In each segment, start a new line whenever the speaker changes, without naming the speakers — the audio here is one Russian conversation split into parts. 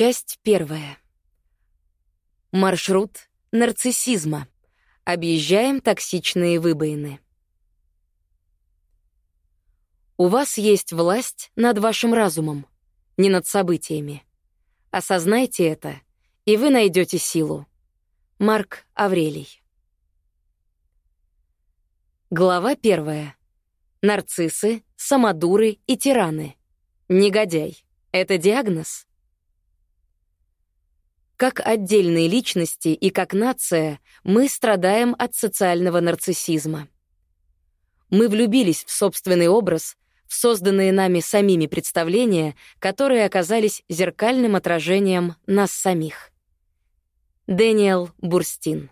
Часть первая. Маршрут нарциссизма. Объезжаем токсичные выбоины. У вас есть власть над вашим разумом, не над событиями. Осознайте это, и вы найдете силу. Марк Аврелий. Глава первая. Нарциссы, самодуры и тираны. Негодяй. Это диагноз? Как отдельные личности и как нация мы страдаем от социального нарциссизма. Мы влюбились в собственный образ, в созданные нами самими представления, которые оказались зеркальным отражением нас самих. Дэниел Бурстин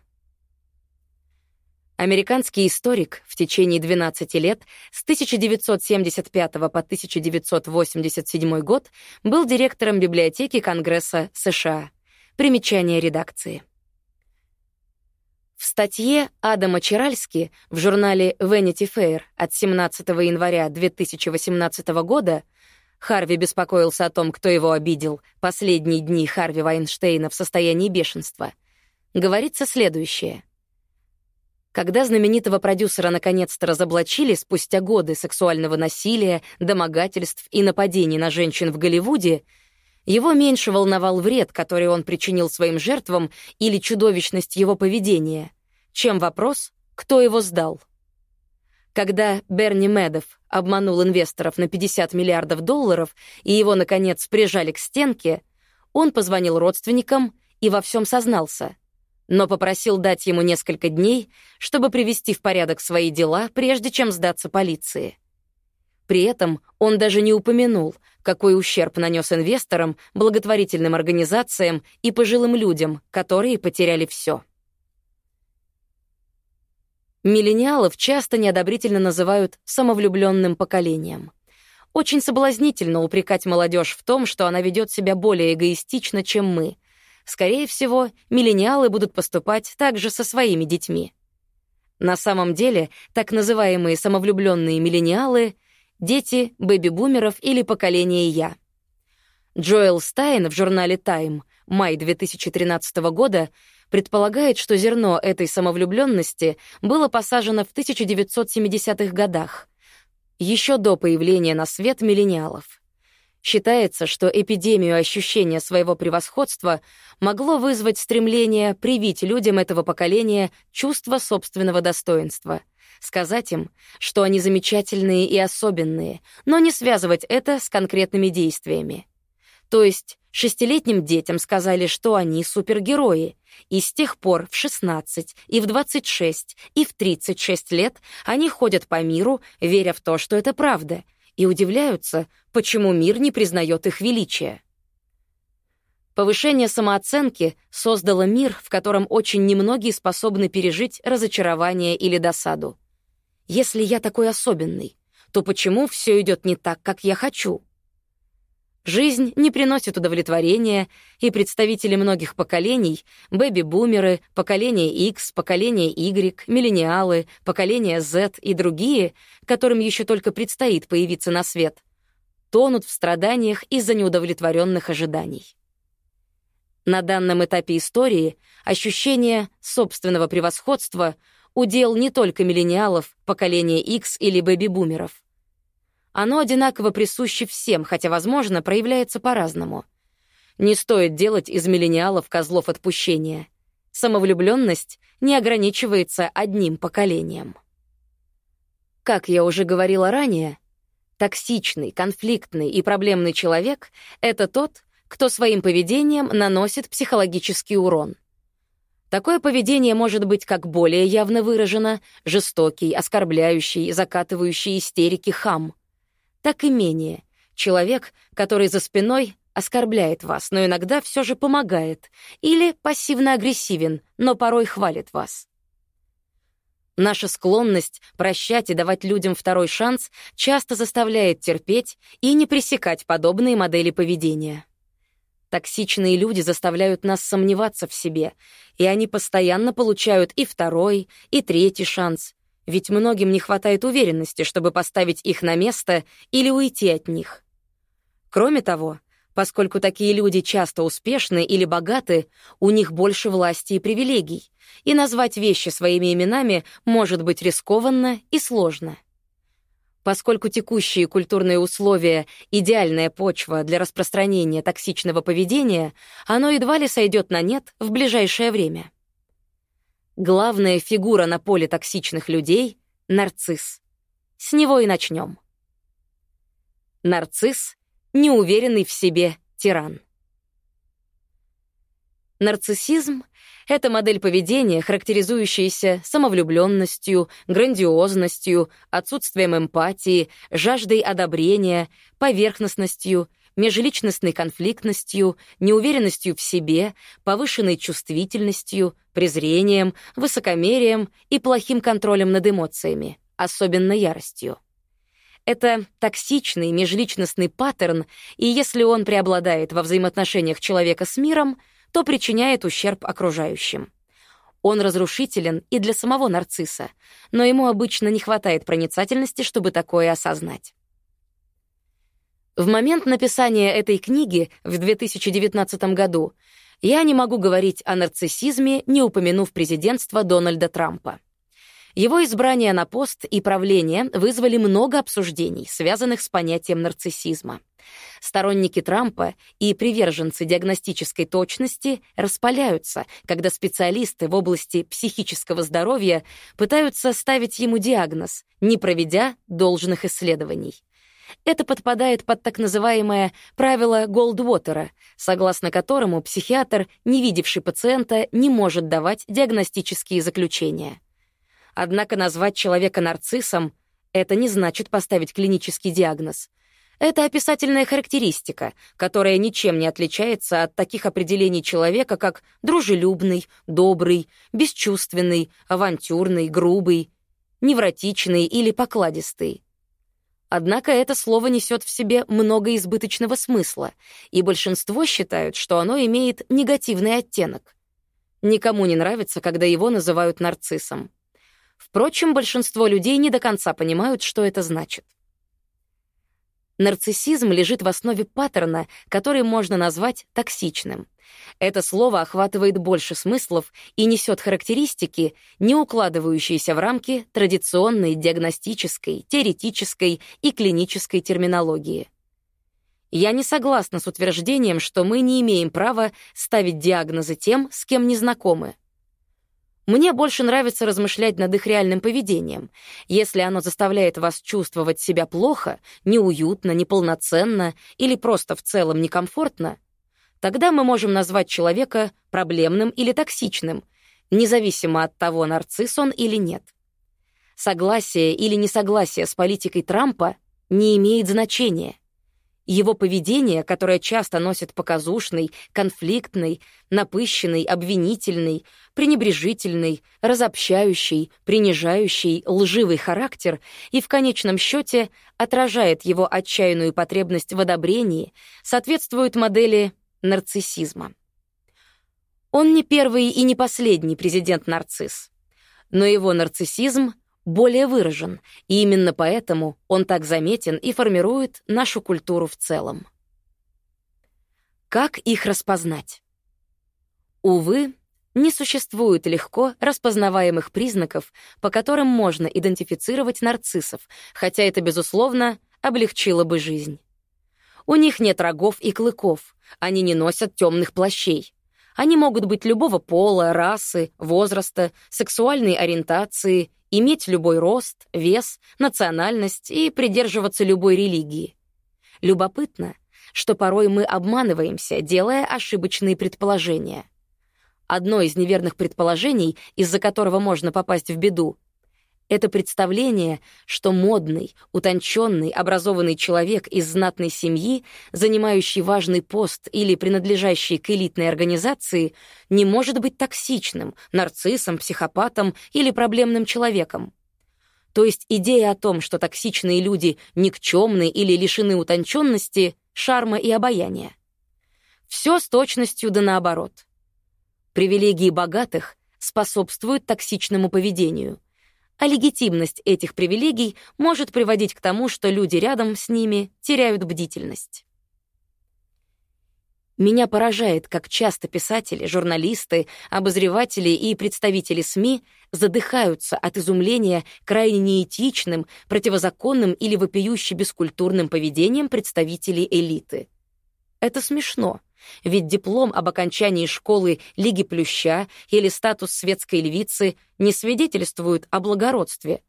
Американский историк в течение 12 лет с 1975 по 1987 год был директором библиотеки Конгресса США. Примечание редакции. В статье Адама Чаральски в журнале Vanity Fair от 17 января 2018 года Харви беспокоился о том, кто его обидел, последние дни Харви Вайнштейна в состоянии бешенства. Говорится следующее. Когда знаменитого продюсера наконец-то разоблачили спустя годы сексуального насилия, домогательств и нападений на женщин в Голливуде, его меньше волновал вред, который он причинил своим жертвам, или чудовищность его поведения, чем вопрос, кто его сдал. Когда Берни Медов обманул инвесторов на 50 миллиардов долларов и его, наконец, прижали к стенке, он позвонил родственникам и во всем сознался, но попросил дать ему несколько дней, чтобы привести в порядок свои дела, прежде чем сдаться полиции. При этом он даже не упомянул, какой ущерб нанес инвесторам, благотворительным организациям и пожилым людям, которые потеряли все. Миллениалов часто неодобрительно называют самовлюбленным поколением. Очень соблазнительно упрекать молодежь в том, что она ведет себя более эгоистично, чем мы. Скорее всего, миллениалы будут поступать так же со своими детьми. На самом деле, так называемые самовлюбленные миллениалы дети бэби-бумеров или поколения «Я». Джоэл Стайн в журнале Time май 2013 года предполагает, что зерно этой самовлюбленности было посажено в 1970-х годах, еще до появления на свет миллениалов. Считается, что эпидемию ощущения своего превосходства могло вызвать стремление привить людям этого поколения чувство собственного достоинства — сказать им, что они замечательные и особенные, но не связывать это с конкретными действиями. То есть шестилетним детям сказали, что они супергерои, и с тех пор в 16, и в 26, и в 36 лет они ходят по миру, веря в то, что это правда, и удивляются, почему мир не признает их величия. Повышение самооценки создало мир, в котором очень немногие способны пережить разочарование или досаду. Если я такой особенный, то почему все идет не так, как я хочу? Жизнь не приносит удовлетворения, и представители многих поколений — бэби-бумеры, поколение X, поколение Y, миллениалы, поколение Z и другие, которым еще только предстоит появиться на свет — тонут в страданиях из-за неудовлетворенных ожиданий. На данном этапе истории ощущение собственного превосходства — удел не только миллениалов, поколения X или бэби-бумеров. Оно одинаково присуще всем, хотя, возможно, проявляется по-разному. Не стоит делать из миллениалов козлов отпущения. Самовлюбленность не ограничивается одним поколением. Как я уже говорила ранее, токсичный, конфликтный и проблемный человек — это тот, кто своим поведением наносит психологический урон — Такое поведение может быть как более явно выражено, жестокий, оскорбляющий, закатывающий истерики хам, так и менее, человек, который за спиной оскорбляет вас, но иногда все же помогает, или пассивно-агрессивен, но порой хвалит вас. Наша склонность прощать и давать людям второй шанс часто заставляет терпеть и не пресекать подобные модели поведения. Токсичные люди заставляют нас сомневаться в себе, и они постоянно получают и второй, и третий шанс, ведь многим не хватает уверенности, чтобы поставить их на место или уйти от них. Кроме того, Поскольку такие люди часто успешны или богаты, у них больше власти и привилегий, и назвать вещи своими именами может быть рискованно и сложно. Поскольку текущие культурные условия — идеальная почва для распространения токсичного поведения, оно едва ли сойдет на нет в ближайшее время. Главная фигура на поле токсичных людей — нарцисс. С него и начнем. Нарцисс — неуверенный в себе тиран. Нарциссизм — это модель поведения, характеризующаяся самовлюбленностью, грандиозностью, отсутствием эмпатии, жаждой одобрения, поверхностностью, межличностной конфликтностью, неуверенностью в себе, повышенной чувствительностью, презрением, высокомерием и плохим контролем над эмоциями, особенно яростью. Это токсичный межличностный паттерн, и если он преобладает во взаимоотношениях человека с миром — то причиняет ущерб окружающим. Он разрушителен и для самого нарцисса, но ему обычно не хватает проницательности, чтобы такое осознать. В момент написания этой книги в 2019 году я не могу говорить о нарциссизме, не упомянув президентство Дональда Трампа. Его избрание на пост и правление вызвали много обсуждений, связанных с понятием нарциссизма. Сторонники Трампа и приверженцы диагностической точности распаляются, когда специалисты в области психического здоровья пытаются ставить ему диагноз, не проведя должных исследований. Это подпадает под так называемое правило Голдвотера, согласно которому психиатр, не видевший пациента, не может давать диагностические заключения. Однако назвать человека нарциссом — это не значит поставить клинический диагноз. Это описательная характеристика, которая ничем не отличается от таких определений человека, как дружелюбный, добрый, бесчувственный, авантюрный, грубый, невротичный или покладистый. Однако это слово несет в себе много избыточного смысла, и большинство считают, что оно имеет негативный оттенок. Никому не нравится, когда его называют нарциссом. Впрочем, большинство людей не до конца понимают, что это значит. Нарциссизм лежит в основе паттерна, который можно назвать токсичным. Это слово охватывает больше смыслов и несет характеристики, не укладывающиеся в рамки традиционной диагностической, теоретической и клинической терминологии. Я не согласна с утверждением, что мы не имеем права ставить диагнозы тем, с кем не знакомы. Мне больше нравится размышлять над их реальным поведением. Если оно заставляет вас чувствовать себя плохо, неуютно, неполноценно или просто в целом некомфортно, тогда мы можем назвать человека проблемным или токсичным, независимо от того, нарцисс он или нет. Согласие или несогласие с политикой Трампа не имеет значения — его поведение, которое часто носит показушный, конфликтный, напыщенный, обвинительный, пренебрежительный, разобщающий, принижающий, лживый характер и в конечном счете отражает его отчаянную потребность в одобрении, соответствует модели нарциссизма. Он не первый и не последний президент-нарцисс, но его нарциссизм — более выражен, и именно поэтому он так заметен и формирует нашу культуру в целом. Как их распознать? Увы, не существует легко распознаваемых признаков, по которым можно идентифицировать нарциссов, хотя это, безусловно, облегчило бы жизнь. У них нет рогов и клыков, они не носят темных плащей. Они могут быть любого пола, расы, возраста, сексуальной ориентации иметь любой рост, вес, национальность и придерживаться любой религии. Любопытно, что порой мы обманываемся, делая ошибочные предположения. Одно из неверных предположений, из-за которого можно попасть в беду, это представление, что модный, утонченный, образованный человек из знатной семьи, занимающий важный пост или принадлежащий к элитной организации, не может быть токсичным, нарциссом, психопатом или проблемным человеком. То есть идея о том, что токсичные люди никчемны или лишены утонченности, шарма и обаяния. Все с точностью да наоборот. Привилегии богатых способствуют токсичному поведению — а легитимность этих привилегий может приводить к тому, что люди рядом с ними теряют бдительность. Меня поражает, как часто писатели, журналисты, обозреватели и представители СМИ задыхаются от изумления крайне неэтичным, противозаконным или вопиюще бескультурным поведением представителей элиты. Это смешно, ведь диплом об окончании школы Лиги Плюща или статус светской львицы не свидетельствуют о благородстве,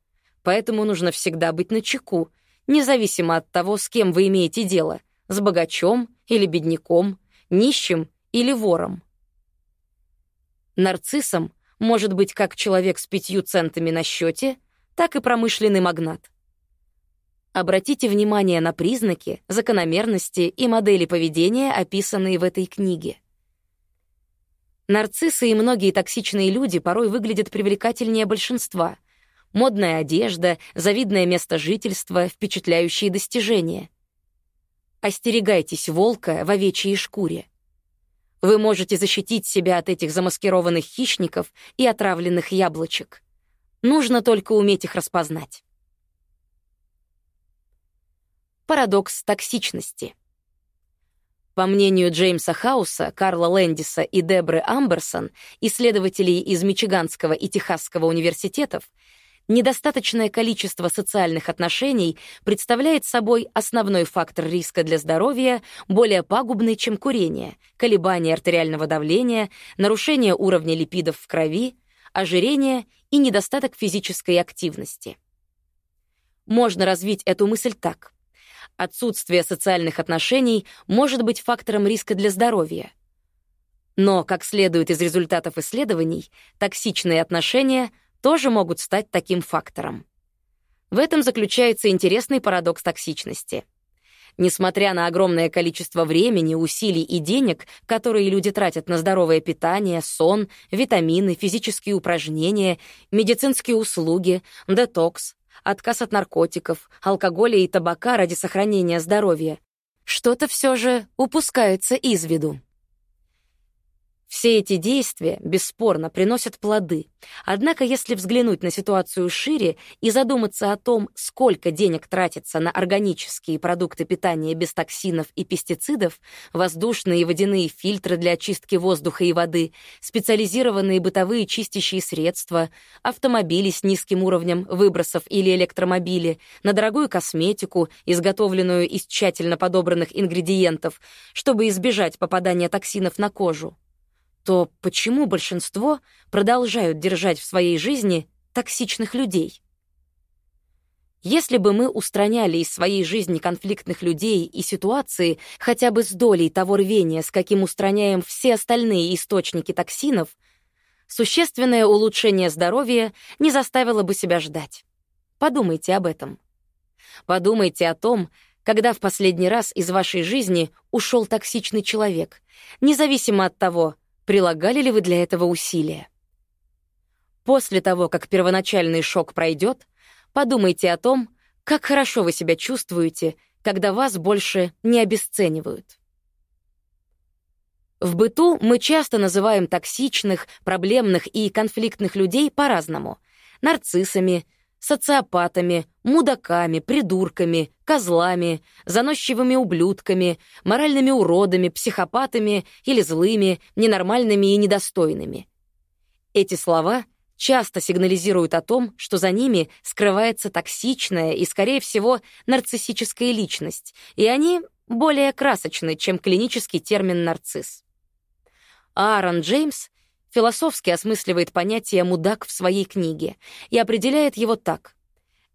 поэтому нужно всегда быть начеку, независимо от того, с кем вы имеете дело, с богачом или бедняком, нищим или вором. Нарциссом может быть как человек с пятью центами на счете, так и промышленный магнат. Обратите внимание на признаки, закономерности и модели поведения, описанные в этой книге. Нарциссы и многие токсичные люди порой выглядят привлекательнее большинства. Модная одежда, завидное место жительства, впечатляющие достижения. Остерегайтесь волка в овечьей шкуре. Вы можете защитить себя от этих замаскированных хищников и отравленных яблочек. Нужно только уметь их распознать. Парадокс токсичности. По мнению Джеймса Хауса, Карла Лэндиса и Дебры Амберсон, исследователей из Мичиганского и Техасского университетов, недостаточное количество социальных отношений представляет собой основной фактор риска для здоровья, более пагубный, чем курение, колебания артериального давления, нарушение уровня липидов в крови, ожирение и недостаток физической активности. Можно развить эту мысль так. Отсутствие социальных отношений может быть фактором риска для здоровья. Но, как следует из результатов исследований, токсичные отношения — тоже могут стать таким фактором. В этом заключается интересный парадокс токсичности. Несмотря на огромное количество времени, усилий и денег, которые люди тратят на здоровое питание, сон, витамины, физические упражнения, медицинские услуги, детокс, отказ от наркотиков, алкоголя и табака ради сохранения здоровья, что-то все же упускается из виду. Все эти действия, бесспорно, приносят плоды. Однако, если взглянуть на ситуацию шире и задуматься о том, сколько денег тратится на органические продукты питания без токсинов и пестицидов, воздушные и водяные фильтры для очистки воздуха и воды, специализированные бытовые чистящие средства, автомобили с низким уровнем выбросов или электромобили, на дорогую косметику, изготовленную из тщательно подобранных ингредиентов, чтобы избежать попадания токсинов на кожу, то почему большинство продолжают держать в своей жизни токсичных людей? Если бы мы устраняли из своей жизни конфликтных людей и ситуации хотя бы с долей того рвения, с каким устраняем все остальные источники токсинов, существенное улучшение здоровья не заставило бы себя ждать. Подумайте об этом. Подумайте о том, когда в последний раз из вашей жизни ушел токсичный человек, независимо от того, Прилагали ли вы для этого усилия? После того, как первоначальный шок пройдет, подумайте о том, как хорошо вы себя чувствуете, когда вас больше не обесценивают. В быту мы часто называем токсичных, проблемных и конфликтных людей по-разному — нарциссами, социопатами, мудаками, придурками, козлами, заносчивыми ублюдками, моральными уродами, психопатами или злыми, ненормальными и недостойными. Эти слова часто сигнализируют о том, что за ними скрывается токсичная и, скорее всего, нарциссическая личность, и они более красочны, чем клинический термин «нарцисс». Аарон Джеймс философски осмысливает понятие «мудак» в своей книге и определяет его так.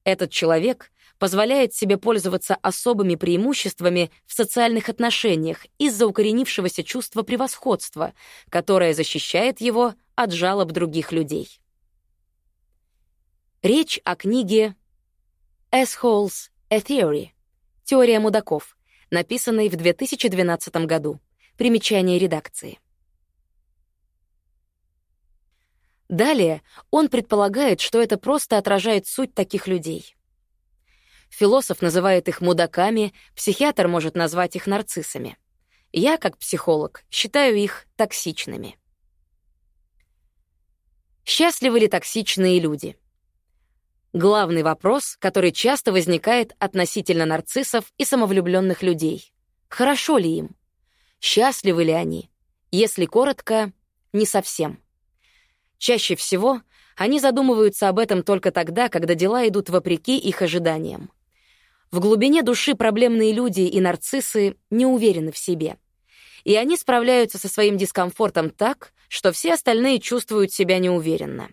Этот человек позволяет себе пользоваться особыми преимуществами в социальных отношениях из-за укоренившегося чувства превосходства, которое защищает его от жалоб других людей. Речь о книге «Assholes — a Theory» — «Теория мудаков», написанной в 2012 году. Примечание редакции. Далее он предполагает, что это просто отражает суть таких людей. Философ называет их мудаками, психиатр может назвать их нарциссами. Я, как психолог, считаю их токсичными. Счастливы ли токсичные люди? Главный вопрос, который часто возникает относительно нарциссов и самовлюбленных людей. Хорошо ли им? Счастливы ли они? Если коротко, не совсем. Чаще всего они задумываются об этом только тогда, когда дела идут вопреки их ожиданиям. В глубине души проблемные люди и нарциссы не уверены в себе. И они справляются со своим дискомфортом так, что все остальные чувствуют себя неуверенно.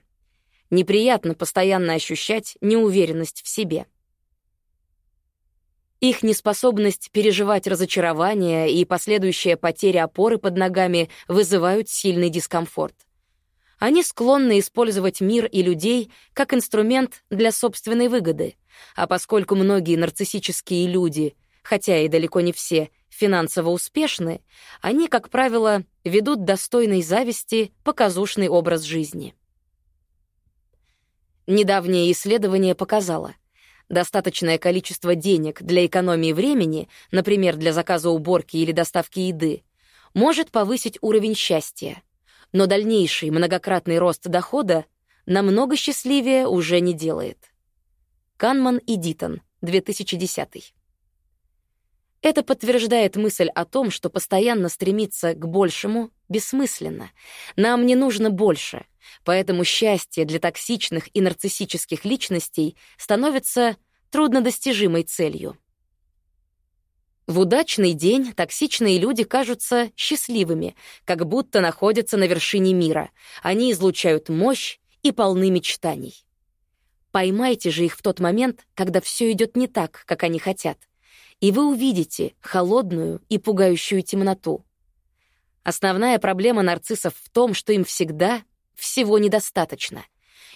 Неприятно постоянно ощущать неуверенность в себе. Их неспособность переживать разочарование и последующая потеря опоры под ногами вызывают сильный дискомфорт. Они склонны использовать мир и людей как инструмент для собственной выгоды, а поскольку многие нарциссические люди, хотя и далеко не все, финансово успешны, они, как правило, ведут достойной зависти показушный образ жизни. Недавнее исследование показало, достаточное количество денег для экономии времени, например, для заказа уборки или доставки еды, может повысить уровень счастья, но дальнейший многократный рост дохода намного счастливее уже не делает. Канман и Дитон, 2010. Это подтверждает мысль о том, что постоянно стремиться к большему бессмысленно. Нам не нужно больше, поэтому счастье для токсичных и нарциссических личностей становится труднодостижимой целью. В удачный день токсичные люди кажутся счастливыми, как будто находятся на вершине мира. Они излучают мощь и полны мечтаний. Поймайте же их в тот момент, когда все идет не так, как они хотят и вы увидите холодную и пугающую темноту. Основная проблема нарциссов в том, что им всегда всего недостаточно.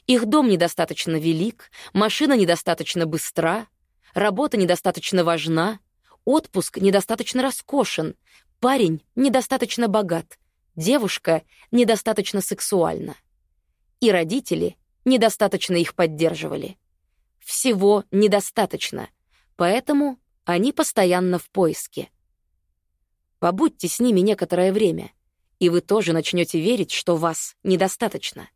Их дом недостаточно велик, машина недостаточно быстра, работа недостаточно важна, отпуск недостаточно роскошен, парень недостаточно богат, девушка недостаточно сексуальна. И родители недостаточно их поддерживали. Всего недостаточно, поэтому они постоянно в поиске. Побудьте с ними некоторое время, и вы тоже начнете верить, что вас недостаточно.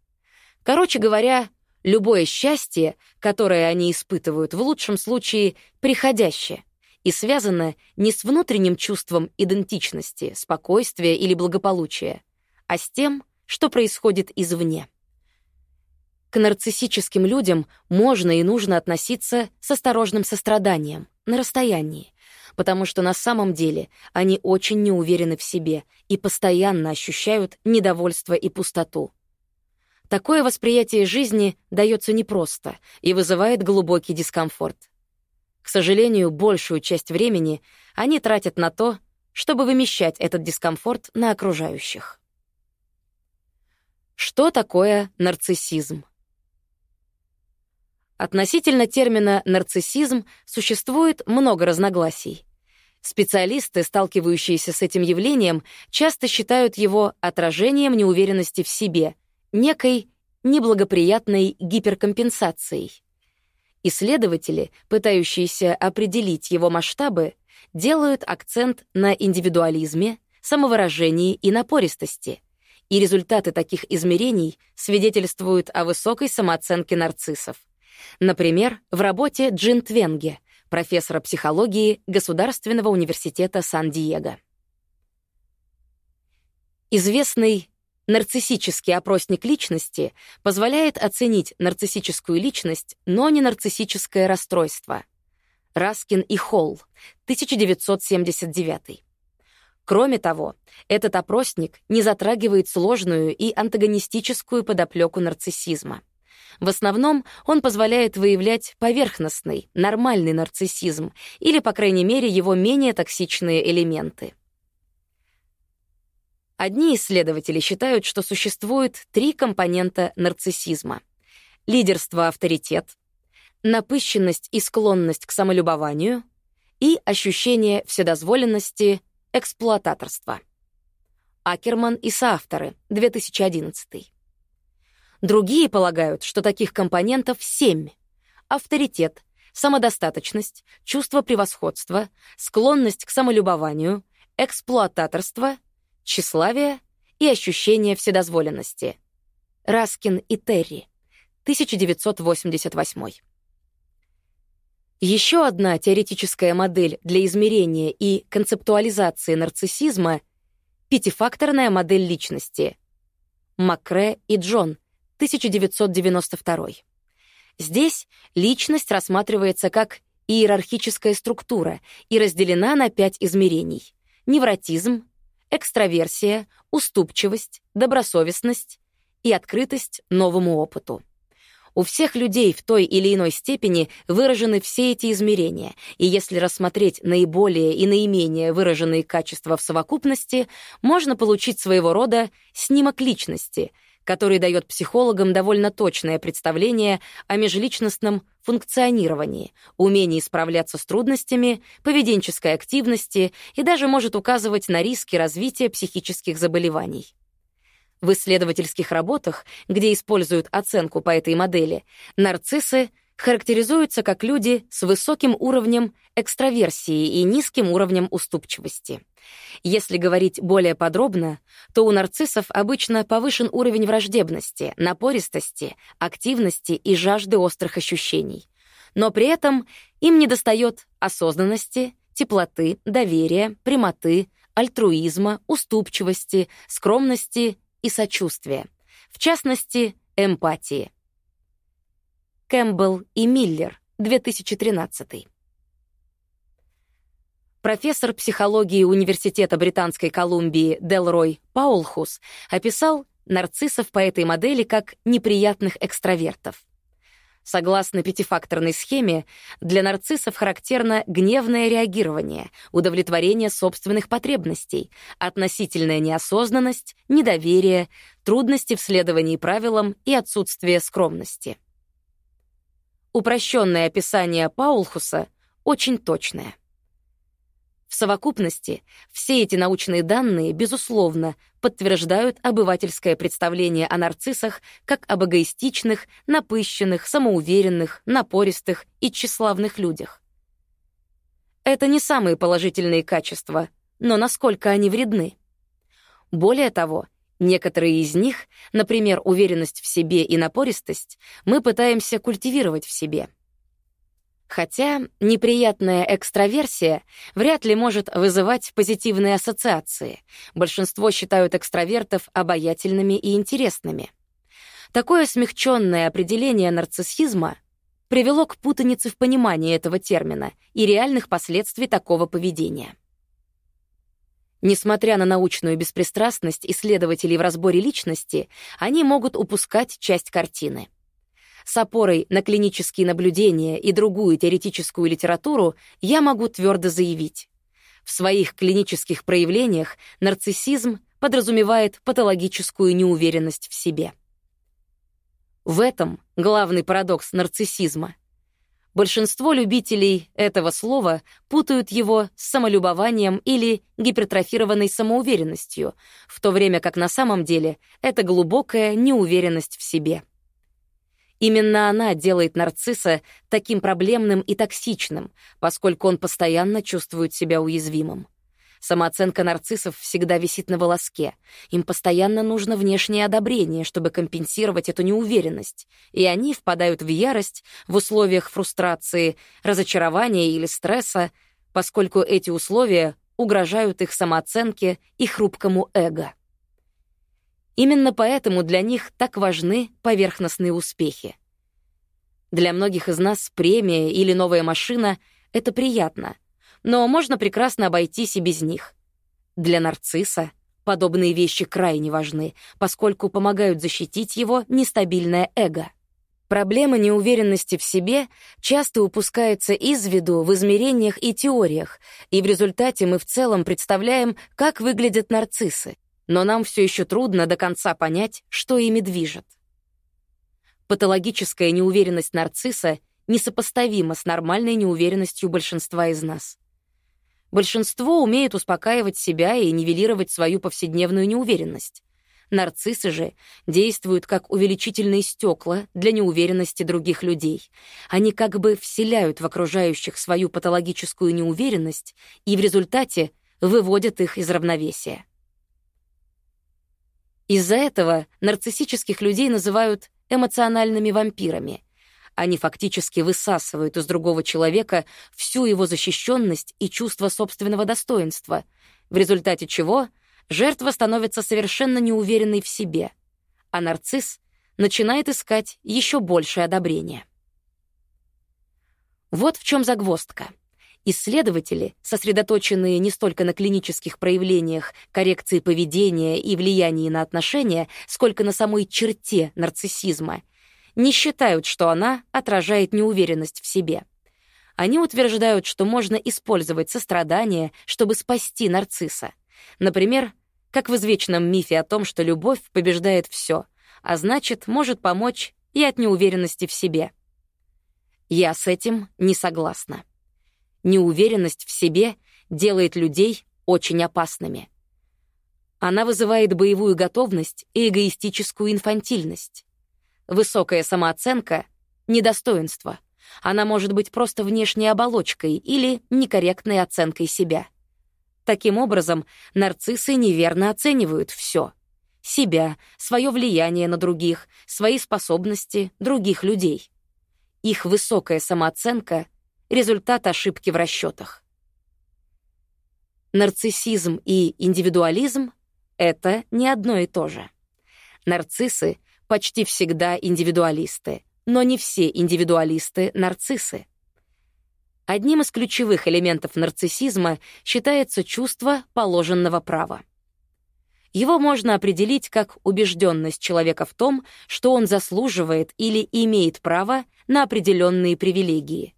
Короче говоря, любое счастье, которое они испытывают, в лучшем случае приходящее и связано не с внутренним чувством идентичности, спокойствия или благополучия, а с тем, что происходит извне. К нарциссическим людям можно и нужно относиться с осторожным состраданием, на расстоянии, потому что на самом деле они очень не уверены в себе и постоянно ощущают недовольство и пустоту. Такое восприятие жизни дается непросто и вызывает глубокий дискомфорт. К сожалению, большую часть времени они тратят на то, чтобы вымещать этот дискомфорт на окружающих. Что такое нарциссизм? Относительно термина «нарциссизм» существует много разногласий. Специалисты, сталкивающиеся с этим явлением, часто считают его отражением неуверенности в себе, некой неблагоприятной гиперкомпенсацией. Исследователи, пытающиеся определить его масштабы, делают акцент на индивидуализме, самовыражении и напористости. И результаты таких измерений свидетельствуют о высокой самооценке нарциссов. Например, в работе Джин Твенге, профессора психологии Государственного университета Сан-Диего. Известный нарциссический опросник личности позволяет оценить нарциссическую личность, но не нарциссическое расстройство. Раскин и Холл, 1979. Кроме того, этот опросник не затрагивает сложную и антагонистическую подоплеку нарциссизма. В основном он позволяет выявлять поверхностный, нормальный нарциссизм или, по крайней мере, его менее токсичные элементы. Одни исследователи считают, что существует три компонента нарциссизма. Лидерство-авторитет, напыщенность и склонность к самолюбованию и ощущение вседозволенности, эксплуататорства. Акерман и соавторы, 2011. Другие полагают, что таких компонентов семь. Авторитет, самодостаточность, чувство превосходства, склонность к самолюбованию, эксплуататорство, тщеславие и ощущение вседозволенности. Раскин и Терри, 1988. Еще одна теоретическая модель для измерения и концептуализации нарциссизма — Пятифакторная модель личности. Макре и Джон, 1992. Здесь личность рассматривается как иерархическая структура и разделена на пять измерений. Невротизм, экстраверсия, уступчивость, добросовестность и открытость новому опыту. У всех людей в той или иной степени выражены все эти измерения, и если рассмотреть наиболее и наименее выраженные качества в совокупности, можно получить своего рода снимок личности, который дает психологам довольно точное представление о межличностном функционировании, умении справляться с трудностями, поведенческой активности и даже может указывать на риски развития психических заболеваний. В исследовательских работах, где используют оценку по этой модели, нарциссы характеризуются как люди с высоким уровнем экстраверсии и низким уровнем уступчивости. Если говорить более подробно, то у нарциссов обычно повышен уровень враждебности, напористости, активности и жажды острых ощущений. Но при этом им недостает осознанности, теплоты, доверия, прямоты, альтруизма, уступчивости, скромности и сочувствия, в частности, эмпатии. Кэмпбелл и Миллер, 2013. Профессор психологии Университета Британской Колумбии Делрой Паулхус описал нарциссов по этой модели как неприятных экстравертов. Согласно пятифакторной схеме, для нарциссов характерно гневное реагирование, удовлетворение собственных потребностей, относительная неосознанность, недоверие, трудности в следовании правилам и отсутствие скромности. Упрощенное описание Паулхуса очень точное. В совокупности все эти научные данные, безусловно, подтверждают обывательское представление о нарциссах как об эгоистичных, напыщенных, самоуверенных, напористых и тщеславных людях. Это не самые положительные качества, но насколько они вредны. Более того, некоторые из них, например, уверенность в себе и напористость, мы пытаемся культивировать в себе — Хотя неприятная экстраверсия вряд ли может вызывать позитивные ассоциации. Большинство считают экстравертов обаятельными и интересными. Такое смягченное определение нарциссизма привело к путанице в понимании этого термина и реальных последствий такого поведения. Несмотря на научную беспристрастность исследователей в разборе личности, они могут упускать часть картины — с опорой на клинические наблюдения и другую теоретическую литературу я могу твердо заявить. В своих клинических проявлениях нарциссизм подразумевает патологическую неуверенность в себе. В этом главный парадокс нарциссизма. Большинство любителей этого слова путают его с самолюбованием или гипертрофированной самоуверенностью, в то время как на самом деле это глубокая неуверенность в себе. Именно она делает нарцисса таким проблемным и токсичным, поскольку он постоянно чувствует себя уязвимым. Самооценка нарциссов всегда висит на волоске. Им постоянно нужно внешнее одобрение, чтобы компенсировать эту неуверенность, и они впадают в ярость в условиях фрустрации, разочарования или стресса, поскольку эти условия угрожают их самооценке и хрупкому эго. Именно поэтому для них так важны поверхностные успехи. Для многих из нас премия или новая машина — это приятно, но можно прекрасно обойтись и без них. Для нарцисса подобные вещи крайне важны, поскольку помогают защитить его нестабильное эго. Проблема неуверенности в себе часто упускается из виду в измерениях и теориях, и в результате мы в целом представляем, как выглядят нарциссы но нам все еще трудно до конца понять, что ими движет. Патологическая неуверенность нарцисса несопоставима с нормальной неуверенностью большинства из нас. Большинство умеет успокаивать себя и нивелировать свою повседневную неуверенность. Нарциссы же действуют как увеличительные стекла для неуверенности других людей. Они как бы вселяют в окружающих свою патологическую неуверенность и в результате выводят их из равновесия. Из-за этого нарциссических людей называют эмоциональными вампирами. Они фактически высасывают из другого человека всю его защищенность и чувство собственного достоинства, в результате чего жертва становится совершенно неуверенной в себе, а нарцисс начинает искать еще большее одобрение. Вот в чем загвоздка. Исследователи, сосредоточенные не столько на клинических проявлениях коррекции поведения и влиянии на отношения, сколько на самой черте нарциссизма, не считают, что она отражает неуверенность в себе. Они утверждают, что можно использовать сострадание, чтобы спасти нарцисса. Например, как в извечном мифе о том, что любовь побеждает все, а значит, может помочь и от неуверенности в себе. Я с этим не согласна. Неуверенность в себе делает людей очень опасными. Она вызывает боевую готовность и эгоистическую инфантильность. Высокая самооценка — недостоинство. Она может быть просто внешней оболочкой или некорректной оценкой себя. Таким образом, нарциссы неверно оценивают все: себя, свое влияние на других, свои способности других людей. Их высокая самооценка результат ошибки в расчетах. Нарциссизм и индивидуализм — это не одно и то же. Нарциссы почти всегда индивидуалисты, но не все индивидуалисты — нарциссы. Одним из ключевых элементов нарциссизма считается чувство положенного права. Его можно определить как убежденность человека в том, что он заслуживает или имеет право на определенные привилегии.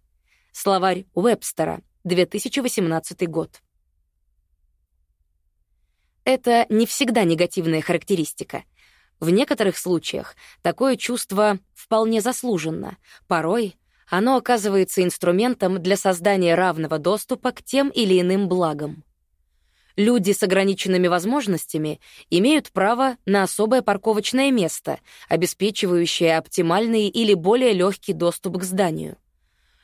Словарь Уэбстера, 2018 год. Это не всегда негативная характеристика. В некоторых случаях такое чувство вполне заслуженно. Порой оно оказывается инструментом для создания равного доступа к тем или иным благам. Люди с ограниченными возможностями имеют право на особое парковочное место, обеспечивающее оптимальный или более легкий доступ к зданию.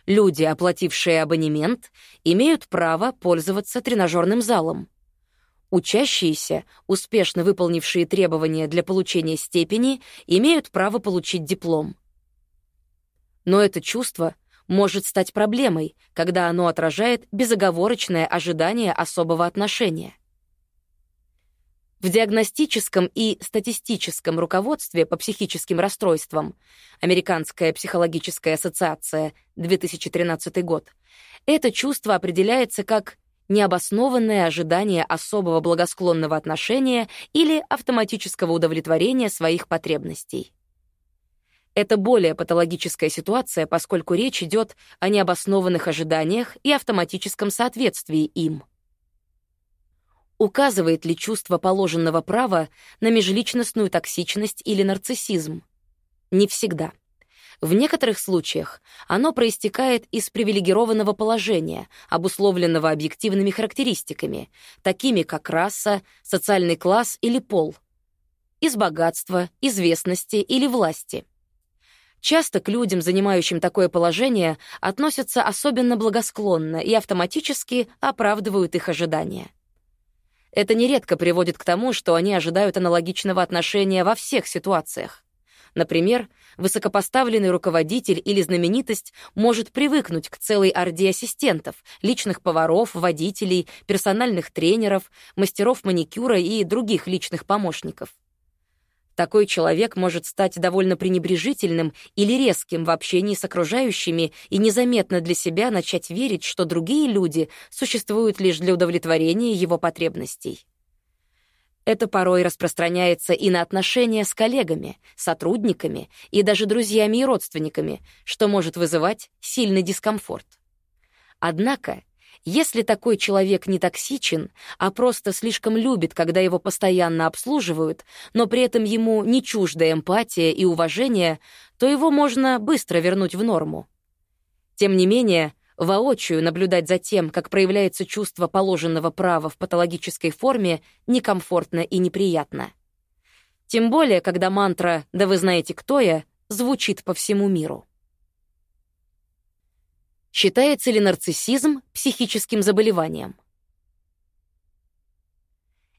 Люди, оплатившие абонемент, имеют право пользоваться тренажерным залом. Учащиеся, успешно выполнившие требования для получения степени, имеют право получить диплом. Но это чувство может стать проблемой, когда оно отражает безоговорочное ожидание особого отношения. В диагностическом и статистическом руководстве по психическим расстройствам Американская психологическая ассоциация, 2013 год, это чувство определяется как необоснованное ожидание особого благосклонного отношения или автоматического удовлетворения своих потребностей. Это более патологическая ситуация, поскольку речь идет о необоснованных ожиданиях и автоматическом соответствии им. Указывает ли чувство положенного права на межличностную токсичность или нарциссизм? Не всегда. В некоторых случаях оно проистекает из привилегированного положения, обусловленного объективными характеристиками, такими как раса, социальный класс или пол, из богатства, известности или власти. Часто к людям, занимающим такое положение, относятся особенно благосклонно и автоматически оправдывают их ожидания. Это нередко приводит к тому, что они ожидают аналогичного отношения во всех ситуациях. Например, высокопоставленный руководитель или знаменитость может привыкнуть к целой орде ассистентов, личных поваров, водителей, персональных тренеров, мастеров маникюра и других личных помощников. Такой человек может стать довольно пренебрежительным или резким в общении с окружающими и незаметно для себя начать верить, что другие люди существуют лишь для удовлетворения его потребностей. Это порой распространяется и на отношения с коллегами, сотрудниками и даже друзьями и родственниками, что может вызывать сильный дискомфорт. Однако если такой человек не токсичен, а просто слишком любит, когда его постоянно обслуживают, но при этом ему не чужда эмпатия и уважение, то его можно быстро вернуть в норму. Тем не менее, воочию наблюдать за тем, как проявляется чувство положенного права в патологической форме, некомфортно и неприятно. Тем более, когда мантра «да вы знаете, кто я» звучит по всему миру. Считается ли нарциссизм психическим заболеванием?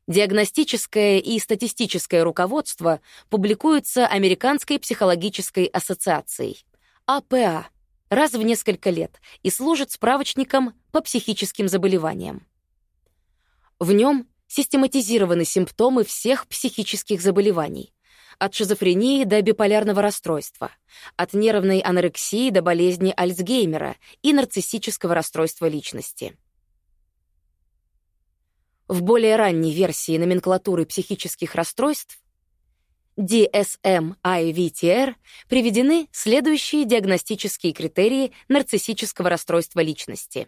Диагностическое и статистическое руководство публикуется Американской психологической ассоциацией, АПА, раз в несколько лет и служит справочником по психическим заболеваниям. В нем систематизированы симптомы всех психических заболеваний, от шизофрении до биполярного расстройства, от нервной анорексии до болезни Альцгеймера и нарциссического расстройства личности. В более ранней версии номенклатуры психических расстройств DSM-IVTR приведены следующие диагностические критерии нарциссического расстройства личности.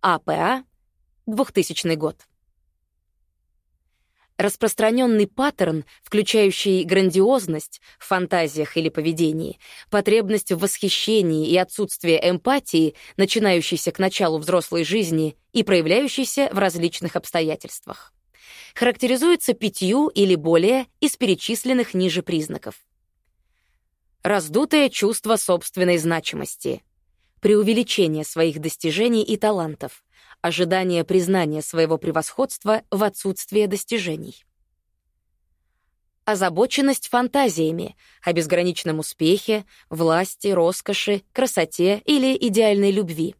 АПА, 2000 год. Распространенный паттерн, включающий грандиозность в фантазиях или поведении, потребность в восхищении и отсутствие эмпатии, начинающийся к началу взрослой жизни и проявляющийся в различных обстоятельствах. Характеризуется пятью или более из перечисленных ниже признаков. Раздутое чувство собственной значимости, преувеличение своих достижений и талантов, ожидание признания своего превосходства в отсутствие достижений. Озабоченность фантазиями о безграничном успехе, власти, роскоши, красоте или идеальной любви.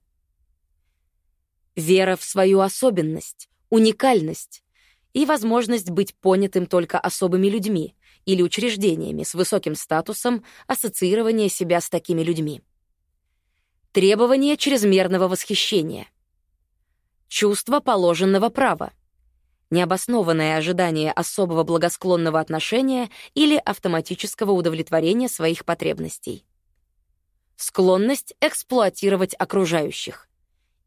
Вера в свою особенность, уникальность и возможность быть понятым только особыми людьми или учреждениями с высоким статусом ассоциирования себя с такими людьми. Требование чрезмерного восхищения — чувство положенного права, необоснованное ожидание особого благосклонного отношения или автоматического удовлетворения своих потребностей. Склонность эксплуатировать окружающих,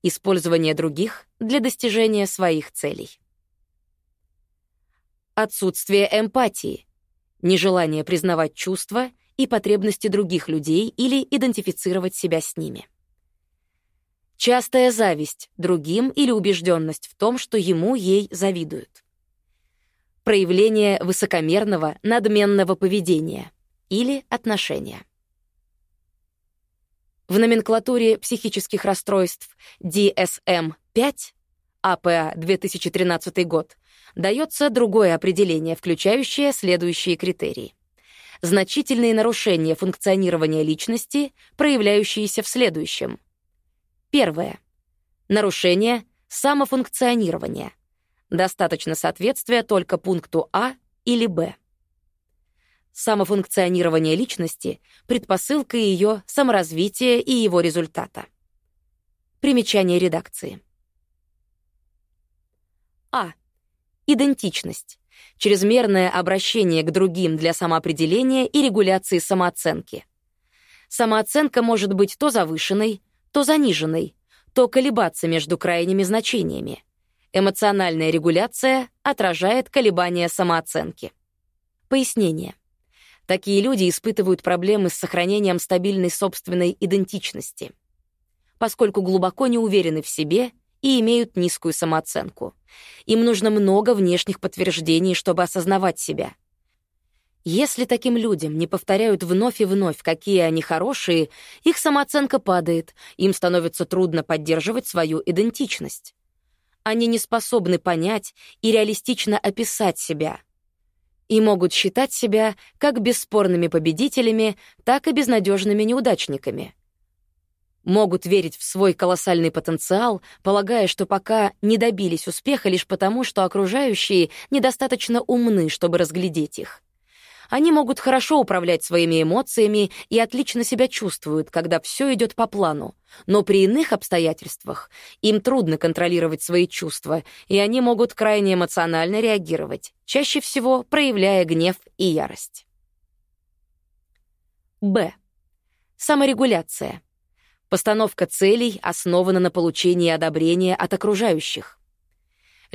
использование других для достижения своих целей. Отсутствие эмпатии, нежелание признавать чувства и потребности других людей или идентифицировать себя с ними. Частая зависть другим или убежденность в том, что ему ей завидуют. Проявление высокомерного, надменного поведения или отношения. В номенклатуре психических расстройств DSM-5 АПА 2013 год дается другое определение, включающее следующие критерии. Значительные нарушения функционирования личности, проявляющиеся в следующем. Первое. Нарушение самофункционирования. Достаточно соответствия только пункту А или Б. Самофункционирование личности — предпосылка ее саморазвития и его результата. Примечание редакции. А. Идентичность. Чрезмерное обращение к другим для самоопределения и регуляции самооценки. Самооценка может быть то завышенной, то заниженной, то колебаться между крайними значениями. Эмоциональная регуляция отражает колебания самооценки. Пояснение. Такие люди испытывают проблемы с сохранением стабильной собственной идентичности, поскольку глубоко не уверены в себе и имеют низкую самооценку. Им нужно много внешних подтверждений, чтобы осознавать себя — если таким людям не повторяют вновь и вновь, какие они хорошие, их самооценка падает, им становится трудно поддерживать свою идентичность. Они не способны понять и реалистично описать себя. И могут считать себя как бесспорными победителями, так и безнадежными неудачниками. Могут верить в свой колоссальный потенциал, полагая, что пока не добились успеха лишь потому, что окружающие недостаточно умны, чтобы разглядеть их. Они могут хорошо управлять своими эмоциями и отлично себя чувствуют, когда все идет по плану. Но при иных обстоятельствах им трудно контролировать свои чувства, и они могут крайне эмоционально реагировать, чаще всего проявляя гнев и ярость. Б. Саморегуляция. Постановка целей основана на получении одобрения от окружающих.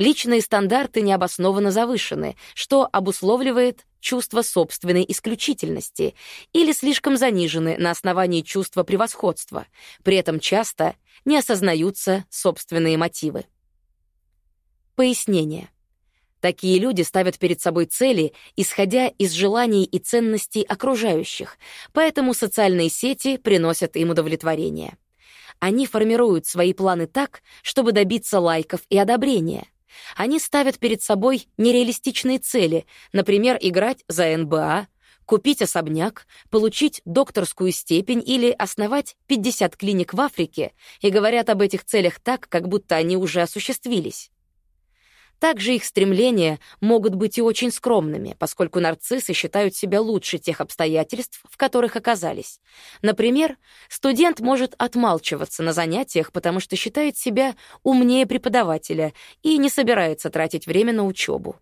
Личные стандарты необоснованно завышены, что обусловливает чувство собственной исключительности или слишком занижены на основании чувства превосходства, при этом часто не осознаются собственные мотивы. Пояснение. Такие люди ставят перед собой цели, исходя из желаний и ценностей окружающих, поэтому социальные сети приносят им удовлетворение. Они формируют свои планы так, чтобы добиться лайков и одобрения — они ставят перед собой нереалистичные цели, например, играть за НБА, купить особняк, получить докторскую степень или основать 50 клиник в Африке и говорят об этих целях так, как будто они уже осуществились. Также их стремления могут быть и очень скромными, поскольку нарциссы считают себя лучше тех обстоятельств, в которых оказались. Например, студент может отмалчиваться на занятиях, потому что считает себя умнее преподавателя и не собирается тратить время на учебу.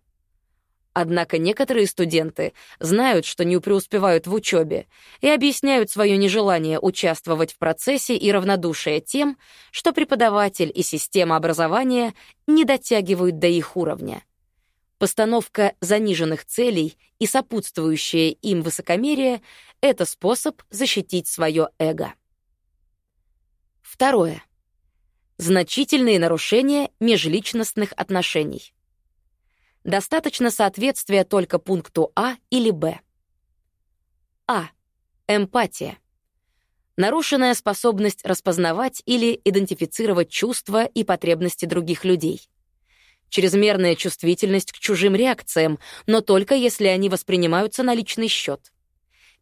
Однако некоторые студенты знают, что не преуспевают в учебе, и объясняют свое нежелание участвовать в процессе и равнодушие тем, что преподаватель и система образования не дотягивают до их уровня. Постановка заниженных целей и сопутствующее им высокомерие — это способ защитить свое эго. Второе. Значительные нарушения межличностных отношений. Достаточно соответствия только пункту А или Б. А. Эмпатия. Нарушенная способность распознавать или идентифицировать чувства и потребности других людей. Чрезмерная чувствительность к чужим реакциям, но только если они воспринимаются на личный счет.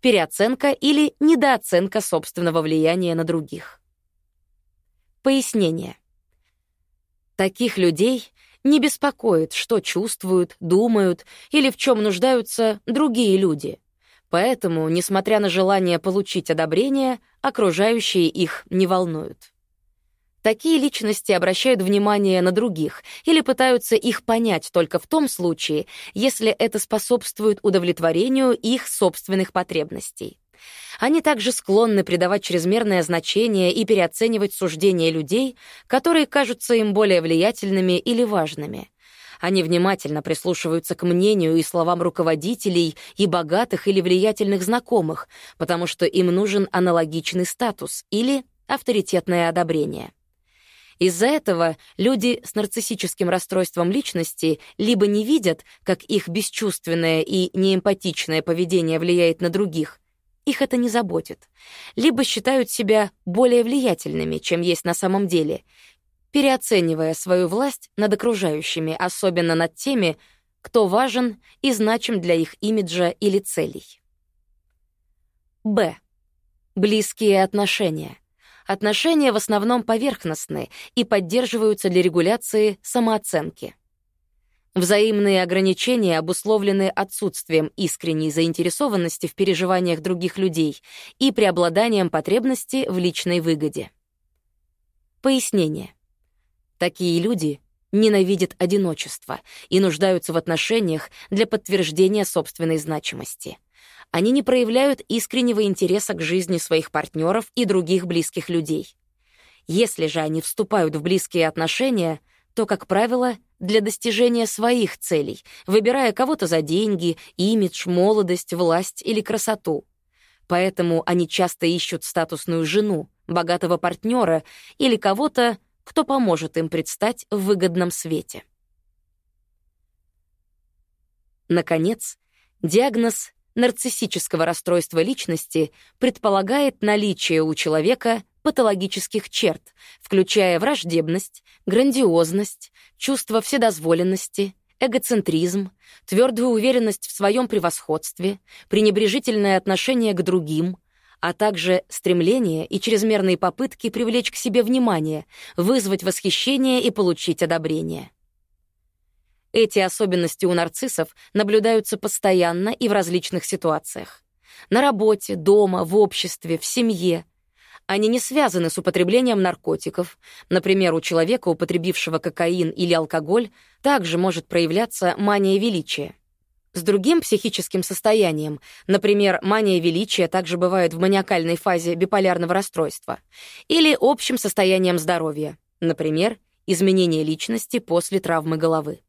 Переоценка или недооценка собственного влияния на других. Пояснение. Таких людей не беспокоит, что чувствуют, думают или в чем нуждаются другие люди. Поэтому, несмотря на желание получить одобрение, окружающие их не волнуют. Такие личности обращают внимание на других или пытаются их понять только в том случае, если это способствует удовлетворению их собственных потребностей. Они также склонны придавать чрезмерное значение и переоценивать суждения людей, которые кажутся им более влиятельными или важными. Они внимательно прислушиваются к мнению и словам руководителей и богатых или влиятельных знакомых, потому что им нужен аналогичный статус или авторитетное одобрение. Из-за этого люди с нарциссическим расстройством личности либо не видят, как их бесчувственное и неэмпатичное поведение влияет на других, их это не заботит, либо считают себя более влиятельными, чем есть на самом деле, переоценивая свою власть над окружающими, особенно над теми, кто важен и значим для их имиджа или целей. Б. Близкие отношения. Отношения в основном поверхностны и поддерживаются для регуляции самооценки. Взаимные ограничения обусловлены отсутствием искренней заинтересованности в переживаниях других людей и преобладанием потребности в личной выгоде. Пояснение. Такие люди ненавидят одиночество и нуждаются в отношениях для подтверждения собственной значимости. Они не проявляют искреннего интереса к жизни своих партнеров и других близких людей. Если же они вступают в близкие отношения, то, как правило, для достижения своих целей, выбирая кого-то за деньги, имидж, молодость, власть или красоту. Поэтому они часто ищут статусную жену, богатого партнера или кого-то, кто поможет им предстать в выгодном свете. Наконец, диагноз нарциссического расстройства личности предполагает наличие у человека патологических черт, включая враждебность, грандиозность, чувство вседозволенности, эгоцентризм, твердую уверенность в своем превосходстве, пренебрежительное отношение к другим, а также стремление и чрезмерные попытки привлечь к себе внимание, вызвать восхищение и получить одобрение. Эти особенности у нарциссов наблюдаются постоянно и в различных ситуациях. На работе, дома, в обществе, в семье, они не связаны с употреблением наркотиков. Например, у человека, употребившего кокаин или алкоголь, также может проявляться мания величия. С другим психическим состоянием, например, мания величия также бывает в маниакальной фазе биполярного расстройства, или общим состоянием здоровья, например, изменение личности после травмы головы.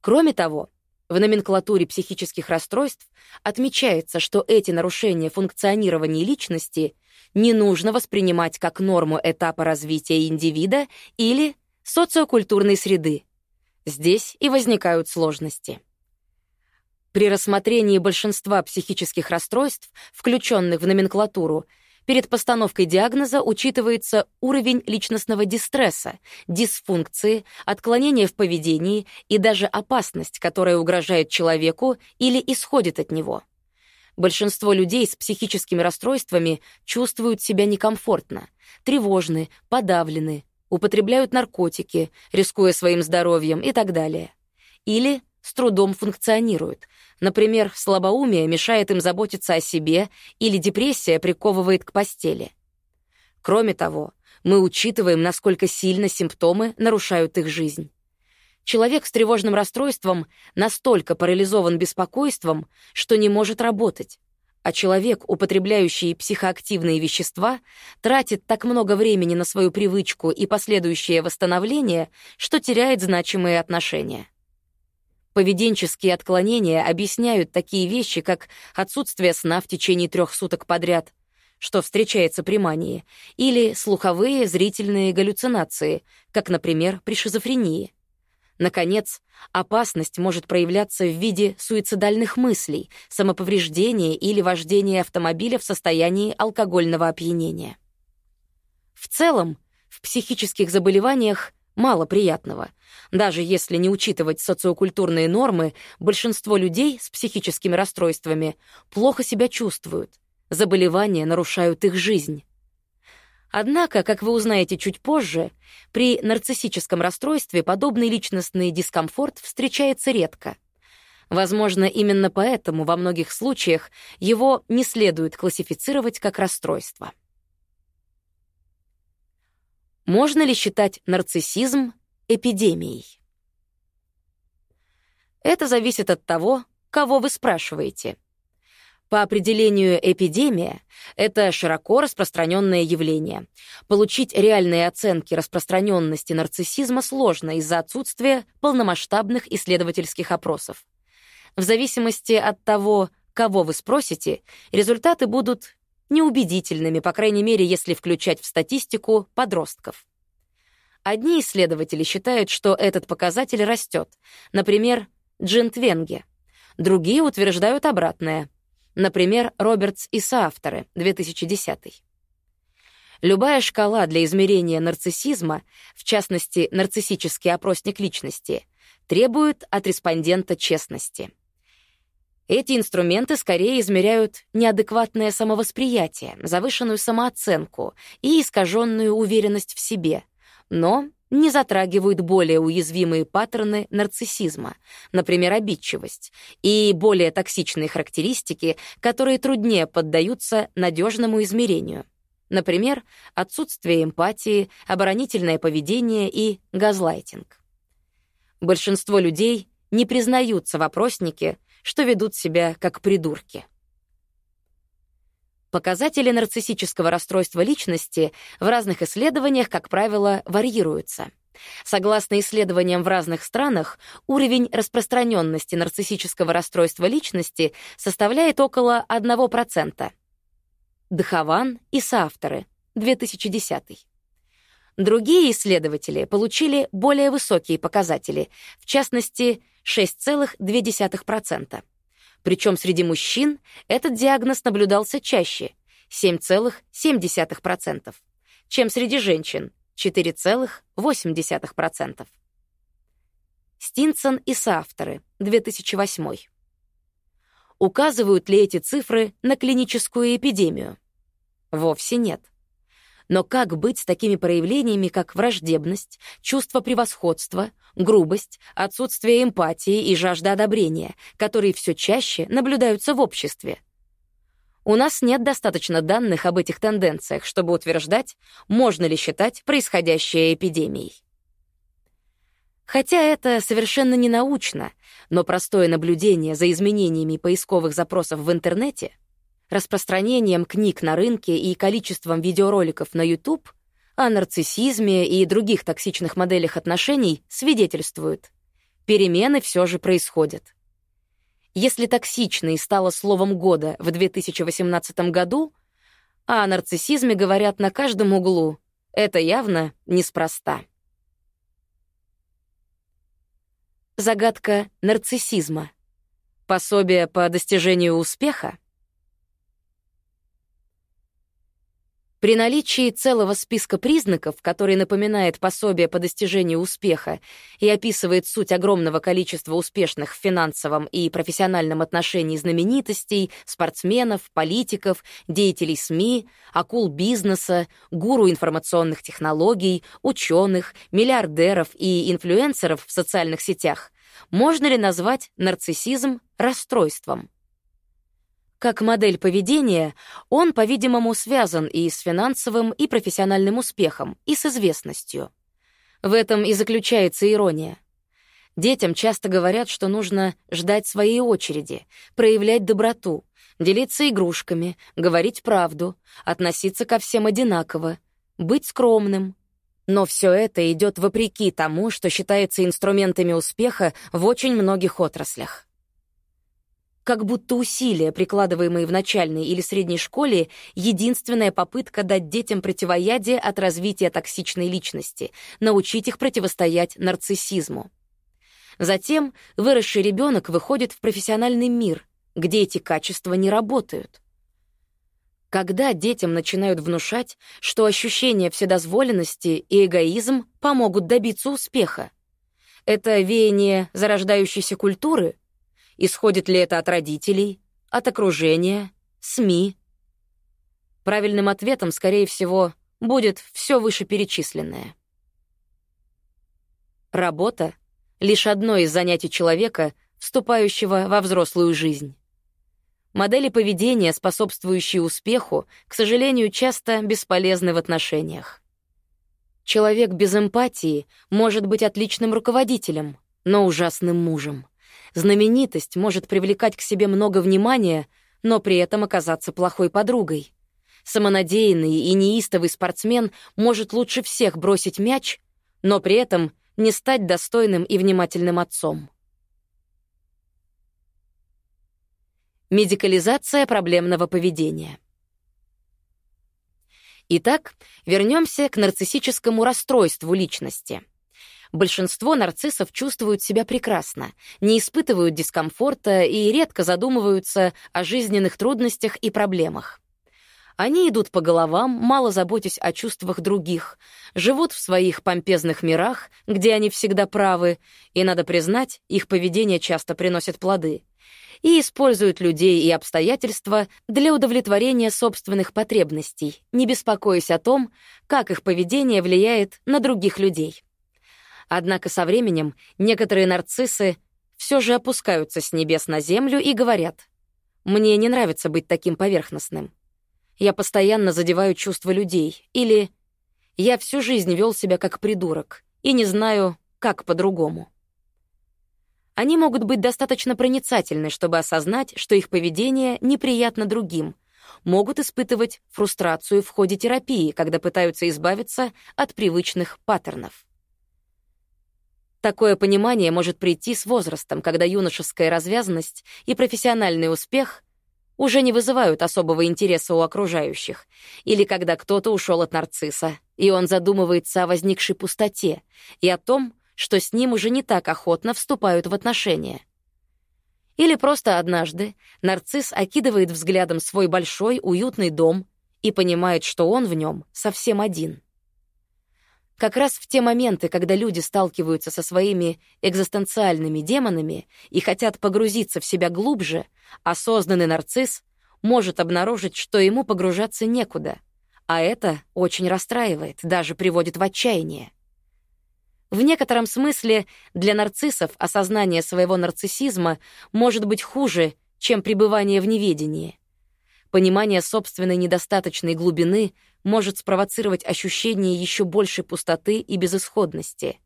Кроме того, в номенклатуре психических расстройств отмечается, что эти нарушения функционирования личности не нужно воспринимать как норму этапа развития индивида или социокультурной среды. Здесь и возникают сложности. При рассмотрении большинства психических расстройств, включенных в номенклатуру, перед постановкой диагноза учитывается уровень личностного дистресса, дисфункции, отклонения в поведении и даже опасность, которая угрожает человеку или исходит от него. Большинство людей с психическими расстройствами чувствуют себя некомфортно, тревожны, подавлены, употребляют наркотики, рискуя своим здоровьем и так далее. Или с трудом функционируют. Например, слабоумие мешает им заботиться о себе или депрессия приковывает к постели. Кроме того, мы учитываем, насколько сильно симптомы нарушают их жизнь. Человек с тревожным расстройством настолько парализован беспокойством, что не может работать, а человек, употребляющий психоактивные вещества, тратит так много времени на свою привычку и последующее восстановление, что теряет значимые отношения. Поведенческие отклонения объясняют такие вещи, как отсутствие сна в течение трех суток подряд, что встречается при мании, или слуховые зрительные галлюцинации, как, например, при шизофрении. Наконец, опасность может проявляться в виде суицидальных мыслей, самоповреждения или вождения автомобиля в состоянии алкогольного опьянения. В целом, в психических заболеваниях мало приятного. Даже если не учитывать социокультурные нормы, большинство людей с психическими расстройствами плохо себя чувствуют. Заболевания нарушают их жизнь. Однако, как вы узнаете чуть позже, при нарциссическом расстройстве подобный личностный дискомфорт встречается редко. Возможно, именно поэтому во многих случаях его не следует классифицировать как расстройство. Можно ли считать нарциссизм эпидемией? Это зависит от того, кого вы спрашиваете. По определению эпидемия — это широко распространенное явление. Получить реальные оценки распространенности нарциссизма сложно из-за отсутствия полномасштабных исследовательских опросов. В зависимости от того, кого вы спросите, результаты будут неубедительными, по крайней мере, если включать в статистику подростков. Одни исследователи считают, что этот показатель растет, например, Джинтвенге. Другие утверждают обратное, например, Робертс и соавторы, 2010. Любая шкала для измерения нарциссизма, в частности, нарциссический опросник личности, требует от респондента честности — эти инструменты скорее измеряют неадекватное самовосприятие, завышенную самооценку и искаженную уверенность в себе, но не затрагивают более уязвимые паттерны нарциссизма, например, обидчивость, и более токсичные характеристики, которые труднее поддаются надежному измерению. Например, отсутствие эмпатии, оборонительное поведение и газлайтинг. Большинство людей не признаются в опроснике, что ведут себя как придурки. Показатели нарциссического расстройства личности в разных исследованиях, как правило, варьируются. Согласно исследованиям в разных странах, уровень распространенности нарциссического расстройства личности составляет около 1%. Дхаван и соавторы, 2010. Другие исследователи получили более высокие показатели, в частности, 6,2%. Причем среди мужчин этот диагноз наблюдался чаще — 7,7%, чем среди женщин — 4,8%. Стинсон и соавторы, 2008. Указывают ли эти цифры на клиническую эпидемию? Вовсе нет. Но как быть с такими проявлениями, как враждебность, чувство превосходства, грубость, отсутствие эмпатии и жажда одобрения, которые все чаще наблюдаются в обществе? У нас нет достаточно данных об этих тенденциях, чтобы утверждать, можно ли считать происходящее эпидемией. Хотя это совершенно не научно, но простое наблюдение за изменениями поисковых запросов в интернете — распространением книг на рынке и количеством видеороликов на YouTube о нарциссизме и других токсичных моделях отношений свидетельствуют. Перемены все же происходят. Если токсичный стало словом года в 2018 году, а о нарциссизме говорят на каждом углу, это явно неспроста. Загадка нарциссизма. Пособие по достижению успеха? При наличии целого списка признаков, который напоминает пособие по достижению успеха и описывает суть огромного количества успешных в финансовом и профессиональном отношении знаменитостей, спортсменов, политиков, деятелей СМИ, акул бизнеса, гуру информационных технологий, ученых, миллиардеров и инфлюенсеров в социальных сетях, можно ли назвать нарциссизм расстройством? Как модель поведения, он, по-видимому, связан и с финансовым, и профессиональным успехом, и с известностью. В этом и заключается ирония. Детям часто говорят, что нужно ждать своей очереди, проявлять доброту, делиться игрушками, говорить правду, относиться ко всем одинаково, быть скромным. Но все это идет вопреки тому, что считается инструментами успеха в очень многих отраслях как будто усилия, прикладываемые в начальной или средней школе, единственная попытка дать детям противоядие от развития токсичной личности, научить их противостоять нарциссизму. Затем выросший ребенок выходит в профессиональный мир, где эти качества не работают. Когда детям начинают внушать, что ощущение вседозволенности и эгоизм помогут добиться успеха? Это веяние зарождающейся культуры — Исходит ли это от родителей, от окружения, СМИ? Правильным ответом, скорее всего, будет все вышеперечисленное. Работа — лишь одно из занятий человека, вступающего во взрослую жизнь. Модели поведения, способствующие успеху, к сожалению, часто бесполезны в отношениях. Человек без эмпатии может быть отличным руководителем, но ужасным мужем. Знаменитость может привлекать к себе много внимания, но при этом оказаться плохой подругой. Самонадеянный и неистовый спортсмен может лучше всех бросить мяч, но при этом не стать достойным и внимательным отцом. Медикализация проблемного поведения. Итак, вернемся к нарциссическому расстройству личности — Большинство нарциссов чувствуют себя прекрасно, не испытывают дискомфорта и редко задумываются о жизненных трудностях и проблемах. Они идут по головам, мало заботясь о чувствах других, живут в своих помпезных мирах, где они всегда правы, и, надо признать, их поведение часто приносит плоды, и используют людей и обстоятельства для удовлетворения собственных потребностей, не беспокоясь о том, как их поведение влияет на других людей. Однако со временем некоторые нарциссы все же опускаются с небес на землю и говорят, «Мне не нравится быть таким поверхностным. Я постоянно задеваю чувства людей» или «Я всю жизнь вел себя как придурок и не знаю, как по-другому». Они могут быть достаточно проницательны, чтобы осознать, что их поведение неприятно другим, могут испытывать фрустрацию в ходе терапии, когда пытаются избавиться от привычных паттернов. Такое понимание может прийти с возрастом, когда юношеская развязанность и профессиональный успех уже не вызывают особого интереса у окружающих, или когда кто-то ушел от нарцисса, и он задумывается о возникшей пустоте и о том, что с ним уже не так охотно вступают в отношения. Или просто однажды нарцисс окидывает взглядом свой большой, уютный дом и понимает, что он в нем совсем один. Как раз в те моменты, когда люди сталкиваются со своими экзистенциальными демонами и хотят погрузиться в себя глубже, осознанный нарцисс может обнаружить, что ему погружаться некуда, а это очень расстраивает, даже приводит в отчаяние. В некотором смысле для нарциссов осознание своего нарциссизма может быть хуже, чем пребывание в неведении. Понимание собственной недостаточной глубины может спровоцировать ощущение еще большей пустоты и безысходности.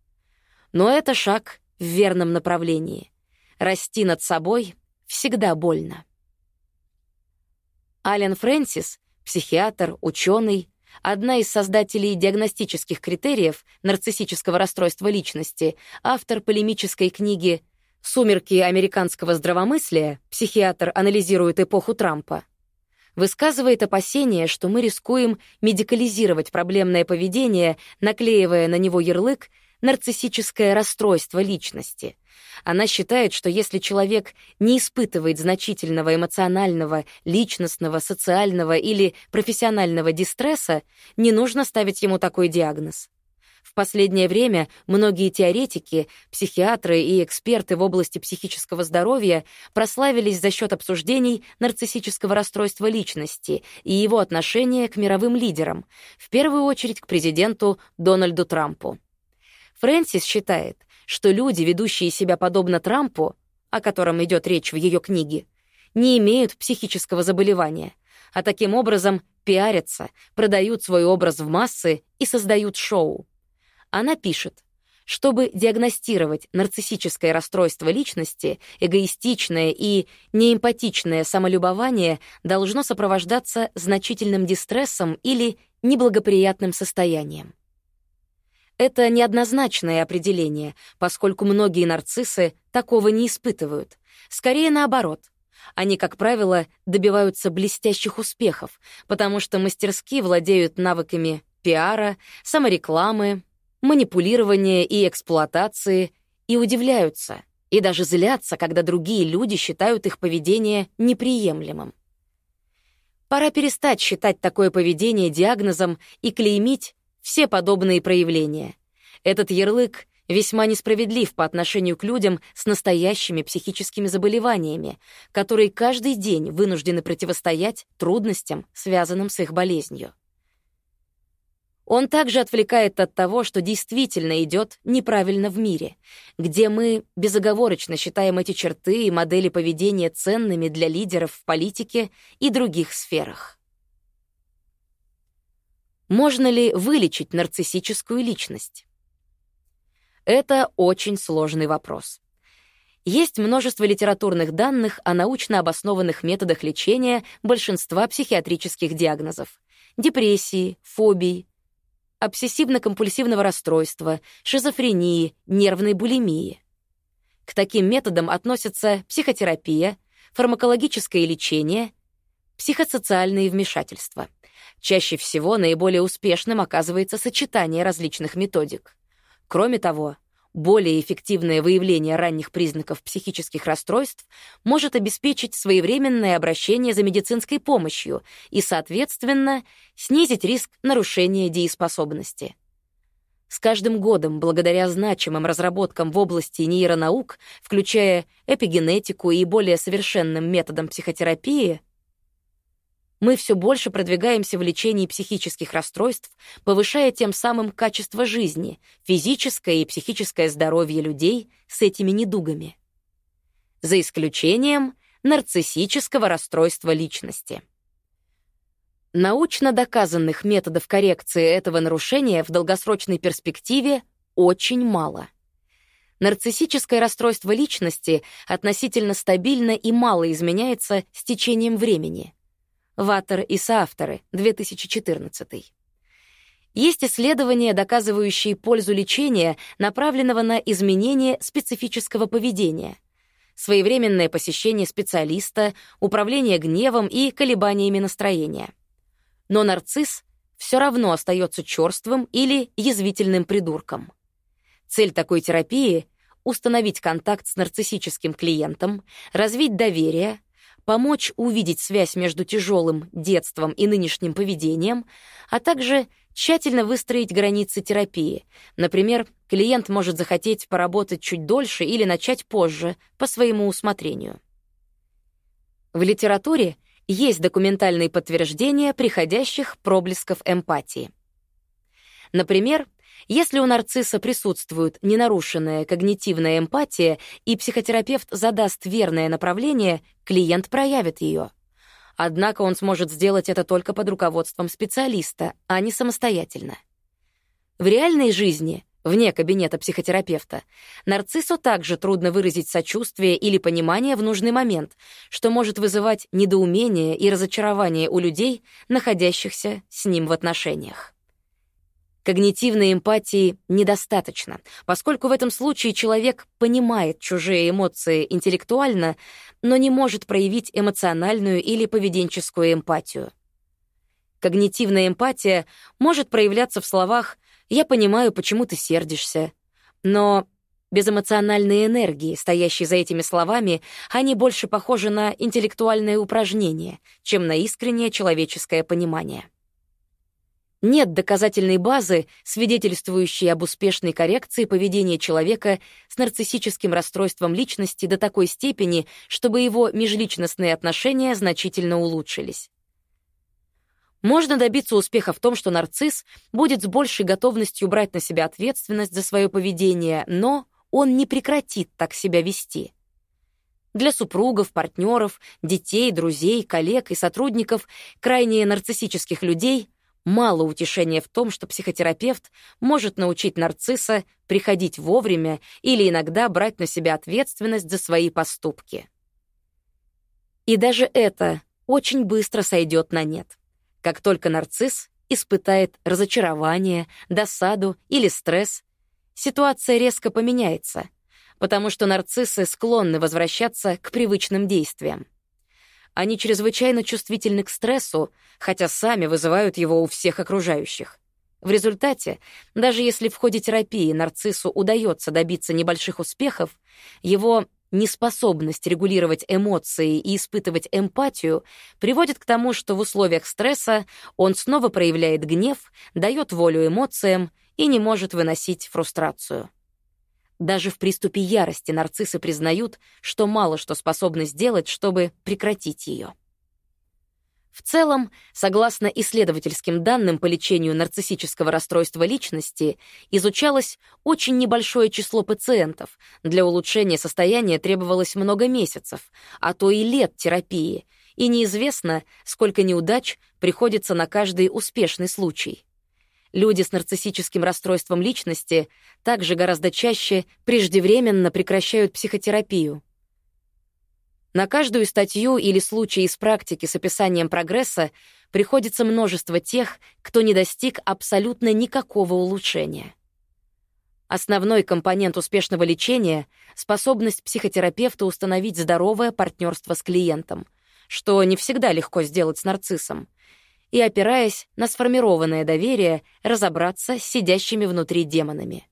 Но это шаг в верном направлении. Расти над собой всегда больно. Ален Фрэнсис, психиатр, ученый, одна из создателей диагностических критериев нарциссического расстройства личности, автор полемической книги «Сумерки американского здравомыслия», психиатр анализирует эпоху Трампа, высказывает опасение, что мы рискуем медикализировать проблемное поведение, наклеивая на него ярлык нарциссическое расстройство личности. Она считает, что если человек не испытывает значительного эмоционального, личностного, социального или профессионального дистресса, не нужно ставить ему такой диагноз. В последнее время многие теоретики, психиатры и эксперты в области психического здоровья прославились за счет обсуждений нарциссического расстройства личности и его отношения к мировым лидерам, в первую очередь к президенту Дональду Трампу. Фрэнсис считает, что люди, ведущие себя подобно Трампу, о котором идет речь в ее книге, не имеют психического заболевания, а таким образом пиарятся, продают свой образ в массы и создают шоу. Она пишет, чтобы диагностировать нарциссическое расстройство личности, эгоистичное и неэмпатичное самолюбование должно сопровождаться значительным дистрессом или неблагоприятным состоянием. Это неоднозначное определение, поскольку многие нарциссы такого не испытывают. Скорее наоборот. Они, как правило, добиваются блестящих успехов, потому что мастерски владеют навыками пиара, саморекламы, манипулирования и эксплуатации, и удивляются, и даже злятся, когда другие люди считают их поведение неприемлемым. Пора перестать считать такое поведение диагнозом и клеймить все подобные проявления. Этот ярлык весьма несправедлив по отношению к людям с настоящими психическими заболеваниями, которые каждый день вынуждены противостоять трудностям, связанным с их болезнью. Он также отвлекает от того, что действительно идет неправильно в мире, где мы безоговорочно считаем эти черты и модели поведения ценными для лидеров в политике и других сферах. Можно ли вылечить нарциссическую личность? Это очень сложный вопрос. Есть множество литературных данных о научно обоснованных методах лечения большинства психиатрических диагнозов — депрессии, фобий, обсессивно-компульсивного расстройства, шизофрении, нервной булимии. К таким методам относятся психотерапия, фармакологическое лечение, психосоциальные вмешательства — Чаще всего наиболее успешным оказывается сочетание различных методик. Кроме того, более эффективное выявление ранних признаков психических расстройств может обеспечить своевременное обращение за медицинской помощью и, соответственно, снизить риск нарушения дееспособности. С каждым годом, благодаря значимым разработкам в области нейронаук, включая эпигенетику и более совершенным методам психотерапии, мы все больше продвигаемся в лечении психических расстройств, повышая тем самым качество жизни, физическое и психическое здоровье людей с этими недугами. За исключением нарциссического расстройства личности. Научно доказанных методов коррекции этого нарушения в долгосрочной перспективе очень мало. Нарциссическое расстройство личности относительно стабильно и мало изменяется с течением времени — Ваттер и соавторы, 2014. Есть исследования, доказывающие пользу лечения, направленного на изменение специфического поведения. Своевременное посещение специалиста, управление гневом и колебаниями настроения. Но нарцисс все равно остается черствым или язвительным придурком. Цель такой терапии — установить контакт с нарциссическим клиентом, развить доверие, помочь увидеть связь между тяжелым детством и нынешним поведением, а также тщательно выстроить границы терапии. Например, клиент может захотеть поработать чуть дольше или начать позже, по своему усмотрению. В литературе есть документальные подтверждения приходящих проблесков эмпатии. Например, если у нарцисса присутствует ненарушенная когнитивная эмпатия и психотерапевт задаст верное направление, клиент проявит ее. Однако он сможет сделать это только под руководством специалиста, а не самостоятельно. В реальной жизни, вне кабинета психотерапевта, нарциссу также трудно выразить сочувствие или понимание в нужный момент, что может вызывать недоумение и разочарование у людей, находящихся с ним в отношениях. Когнитивной эмпатии недостаточно, поскольку в этом случае человек понимает чужие эмоции интеллектуально, но не может проявить эмоциональную или поведенческую эмпатию. Когнитивная эмпатия может проявляться в словах «я понимаю, почему ты сердишься», Но без эмоциональной энергии, стоящей за этими словами, они больше похожи на интеллектуальное упражнение, чем на искреннее человеческое понимание. Нет доказательной базы, свидетельствующей об успешной коррекции поведения человека с нарциссическим расстройством личности до такой степени, чтобы его межличностные отношения значительно улучшились. Можно добиться успеха в том, что нарцисс будет с большей готовностью брать на себя ответственность за свое поведение, но он не прекратит так себя вести. Для супругов, партнеров, детей, друзей, коллег и сотрудников крайне нарциссических людей Мало утешения в том, что психотерапевт может научить нарцисса приходить вовремя или иногда брать на себя ответственность за свои поступки. И даже это очень быстро сойдет на нет. Как только нарцисс испытает разочарование, досаду или стресс, ситуация резко поменяется, потому что нарциссы склонны возвращаться к привычным действиям. Они чрезвычайно чувствительны к стрессу, хотя сами вызывают его у всех окружающих. В результате, даже если в ходе терапии нарциссу удается добиться небольших успехов, его неспособность регулировать эмоции и испытывать эмпатию приводит к тому, что в условиях стресса он снова проявляет гнев, дает волю эмоциям и не может выносить фрустрацию. Даже в приступе ярости нарциссы признают, что мало что способны сделать, чтобы прекратить ее. В целом, согласно исследовательским данным по лечению нарциссического расстройства личности, изучалось очень небольшое число пациентов. Для улучшения состояния требовалось много месяцев, а то и лет терапии, и неизвестно, сколько неудач приходится на каждый успешный случай. Люди с нарциссическим расстройством личности также гораздо чаще преждевременно прекращают психотерапию. На каждую статью или случай из практики с описанием прогресса приходится множество тех, кто не достиг абсолютно никакого улучшения. Основной компонент успешного лечения — способность психотерапевта установить здоровое партнерство с клиентом, что не всегда легко сделать с нарциссом, и, опираясь на сформированное доверие, разобраться с сидящими внутри демонами.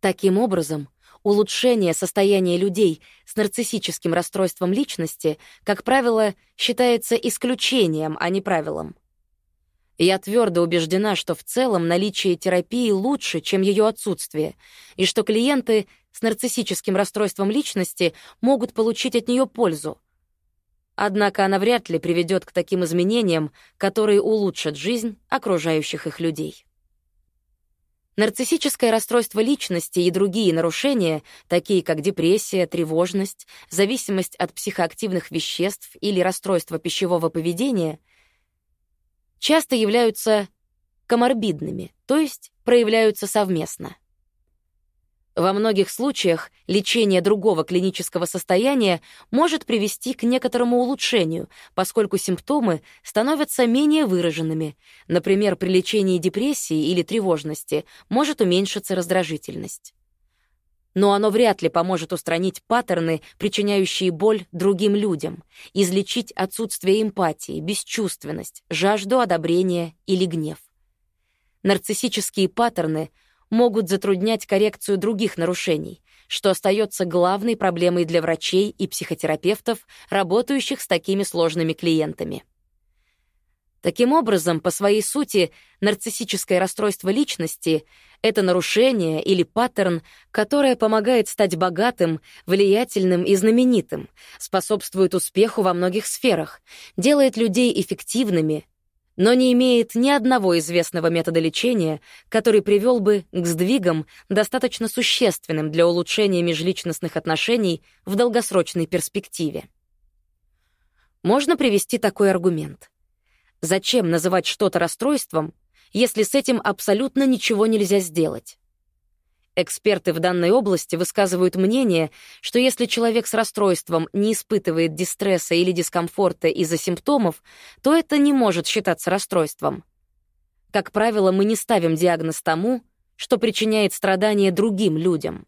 Таким образом, улучшение состояния людей с нарциссическим расстройством личности, как правило, считается исключением, а не правилом. Я твердо убеждена, что в целом наличие терапии лучше, чем ее отсутствие, и что клиенты с нарциссическим расстройством личности могут получить от нее пользу, Однако она вряд ли приведет к таким изменениям, которые улучшат жизнь окружающих их людей. Нарциссическое расстройство личности и другие нарушения, такие как депрессия, тревожность, зависимость от психоактивных веществ или расстройство пищевого поведения, часто являются коморбидными, то есть проявляются совместно. Во многих случаях лечение другого клинического состояния может привести к некоторому улучшению, поскольку симптомы становятся менее выраженными. Например, при лечении депрессии или тревожности может уменьшиться раздражительность. Но оно вряд ли поможет устранить паттерны, причиняющие боль другим людям, излечить отсутствие эмпатии, бесчувственность, жажду одобрения или гнев. Нарциссические паттерны — могут затруднять коррекцию других нарушений, что остается главной проблемой для врачей и психотерапевтов, работающих с такими сложными клиентами. Таким образом, по своей сути, нарциссическое расстройство личности — это нарушение или паттерн, которое помогает стать богатым, влиятельным и знаменитым, способствует успеху во многих сферах, делает людей эффективными, но не имеет ни одного известного метода лечения, который привел бы к сдвигам, достаточно существенным для улучшения межличностных отношений в долгосрочной перспективе. Можно привести такой аргумент. Зачем называть что-то расстройством, если с этим абсолютно ничего нельзя сделать? Эксперты в данной области высказывают мнение, что если человек с расстройством не испытывает дистресса или дискомфорта из-за симптомов, то это не может считаться расстройством. Как правило, мы не ставим диагноз тому, что причиняет страдания другим людям.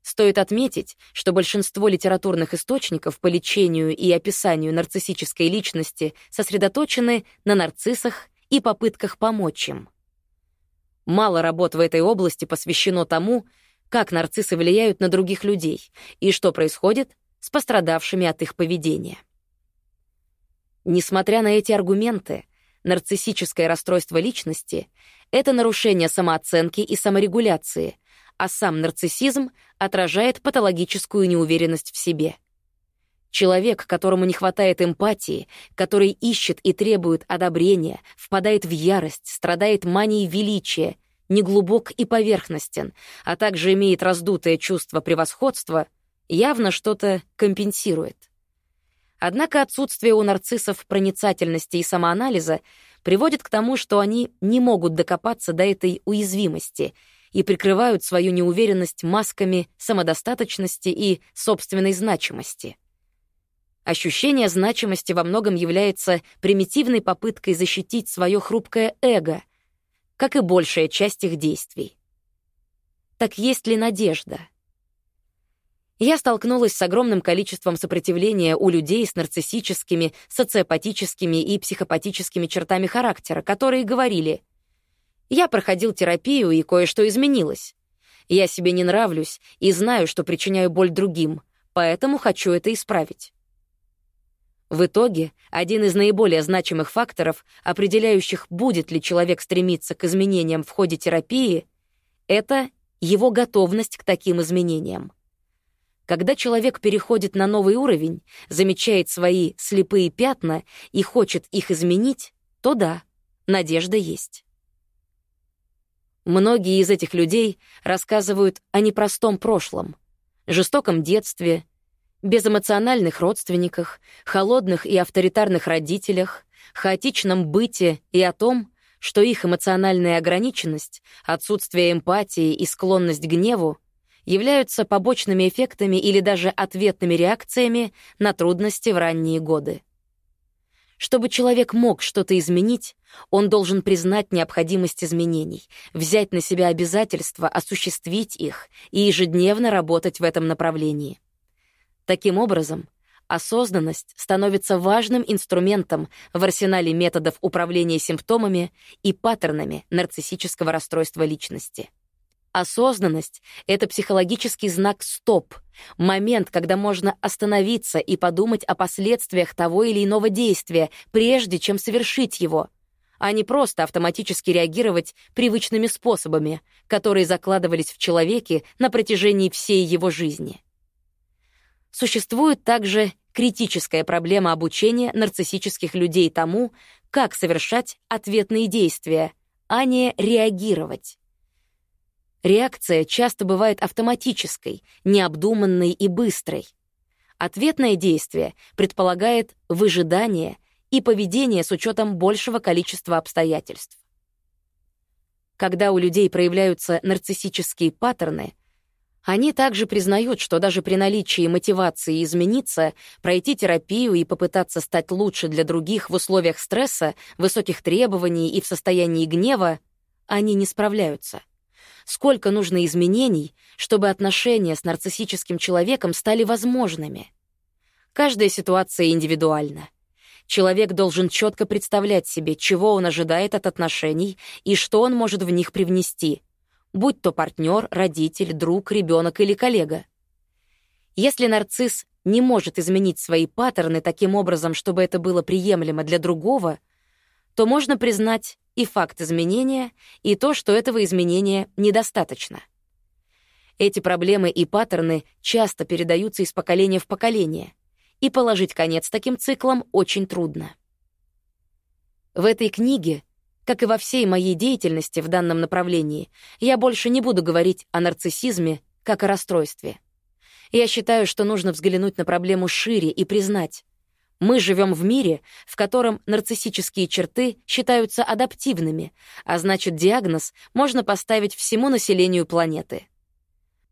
Стоит отметить, что большинство литературных источников по лечению и описанию нарциссической личности сосредоточены на нарциссах и попытках помочь им. Мало работ в этой области посвящено тому, как нарциссы влияют на других людей и что происходит с пострадавшими от их поведения. Несмотря на эти аргументы, нарциссическое расстройство личности — это нарушение самооценки и саморегуляции, а сам нарциссизм отражает патологическую неуверенность в себе. Человек, которому не хватает эмпатии, который ищет и требует одобрения, впадает в ярость, страдает манией величия, неглубок и поверхностен, а также имеет раздутое чувство превосходства, явно что-то компенсирует. Однако отсутствие у нарциссов проницательности и самоанализа приводит к тому, что они не могут докопаться до этой уязвимости и прикрывают свою неуверенность масками самодостаточности и собственной значимости. Ощущение значимости во многом является примитивной попыткой защитить свое хрупкое эго, как и большая часть их действий. Так есть ли надежда? Я столкнулась с огромным количеством сопротивления у людей с нарциссическими, социопатическими и психопатическими чертами характера, которые говорили «Я проходил терапию, и кое-что изменилось. Я себе не нравлюсь и знаю, что причиняю боль другим, поэтому хочу это исправить». В итоге, один из наиболее значимых факторов, определяющих, будет ли человек стремиться к изменениям в ходе терапии, это его готовность к таким изменениям. Когда человек переходит на новый уровень, замечает свои слепые пятна и хочет их изменить, то да, надежда есть. Многие из этих людей рассказывают о непростом прошлом, жестоком детстве, безэмоциональных родственниках, холодных и авторитарных родителях, хаотичном быте и о том, что их эмоциональная ограниченность, отсутствие эмпатии и склонность к гневу являются побочными эффектами или даже ответными реакциями на трудности в ранние годы. Чтобы человек мог что-то изменить, он должен признать необходимость изменений, взять на себя обязательства, осуществить их и ежедневно работать в этом направлении. Таким образом, осознанность становится важным инструментом в арсенале методов управления симптомами и паттернами нарциссического расстройства личности. Осознанность — это психологический знак «стоп», момент, когда можно остановиться и подумать о последствиях того или иного действия, прежде чем совершить его, а не просто автоматически реагировать привычными способами, которые закладывались в человеке на протяжении всей его жизни. Существует также критическая проблема обучения нарциссических людей тому, как совершать ответные действия, а не реагировать. Реакция часто бывает автоматической, необдуманной и быстрой. Ответное действие предполагает выжидание и поведение с учетом большего количества обстоятельств. Когда у людей проявляются нарциссические паттерны, они также признают, что даже при наличии мотивации измениться, пройти терапию и попытаться стать лучше для других в условиях стресса, высоких требований и в состоянии гнева, они не справляются. Сколько нужно изменений, чтобы отношения с нарциссическим человеком стали возможными? Каждая ситуация индивидуальна. Человек должен четко представлять себе, чего он ожидает от отношений и что он может в них привнести — будь то партнер, родитель, друг, ребенок или коллега. Если нарцисс не может изменить свои паттерны таким образом, чтобы это было приемлемо для другого, то можно признать и факт изменения, и то, что этого изменения недостаточно. Эти проблемы и паттерны часто передаются из поколения в поколение, и положить конец таким циклам очень трудно. В этой книге как и во всей моей деятельности в данном направлении, я больше не буду говорить о нарциссизме как о расстройстве. Я считаю, что нужно взглянуть на проблему шире и признать. Мы живем в мире, в котором нарциссические черты считаются адаптивными, а значит, диагноз можно поставить всему населению планеты.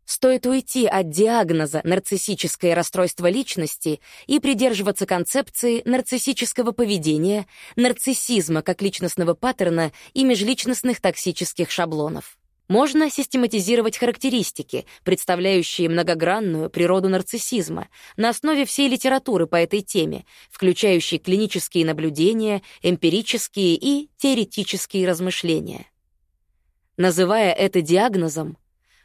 Стоит уйти от диагноза нарциссическое расстройство личности и придерживаться концепции нарциссического поведения, нарциссизма как личностного паттерна и межличностных токсических шаблонов. Можно систематизировать характеристики, представляющие многогранную природу нарциссизма, на основе всей литературы по этой теме, включающей клинические наблюдения, эмпирические и теоретические размышления. Называя это диагнозом,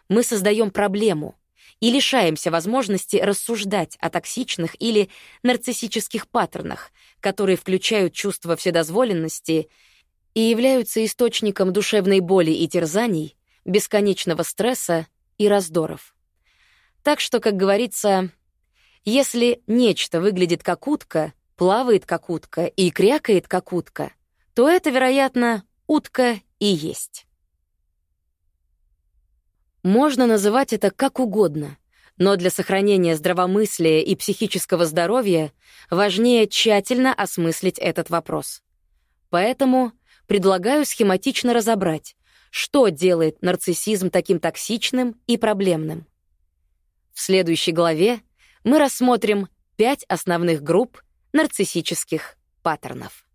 мы создаем проблему и лишаемся возможности рассуждать о токсичных или нарциссических паттернах, которые включают чувство вседозволенности и являются источником душевной боли и терзаний, бесконечного стресса и раздоров. Так что, как говорится, если нечто выглядит как утка, плавает как утка и крякает как утка, то это, вероятно, утка и есть. Можно называть это как угодно, но для сохранения здравомыслия и психического здоровья важнее тщательно осмыслить этот вопрос. Поэтому предлагаю схематично разобрать, что делает нарциссизм таким токсичным и проблемным. В следующей главе мы рассмотрим пять основных групп нарциссических паттернов.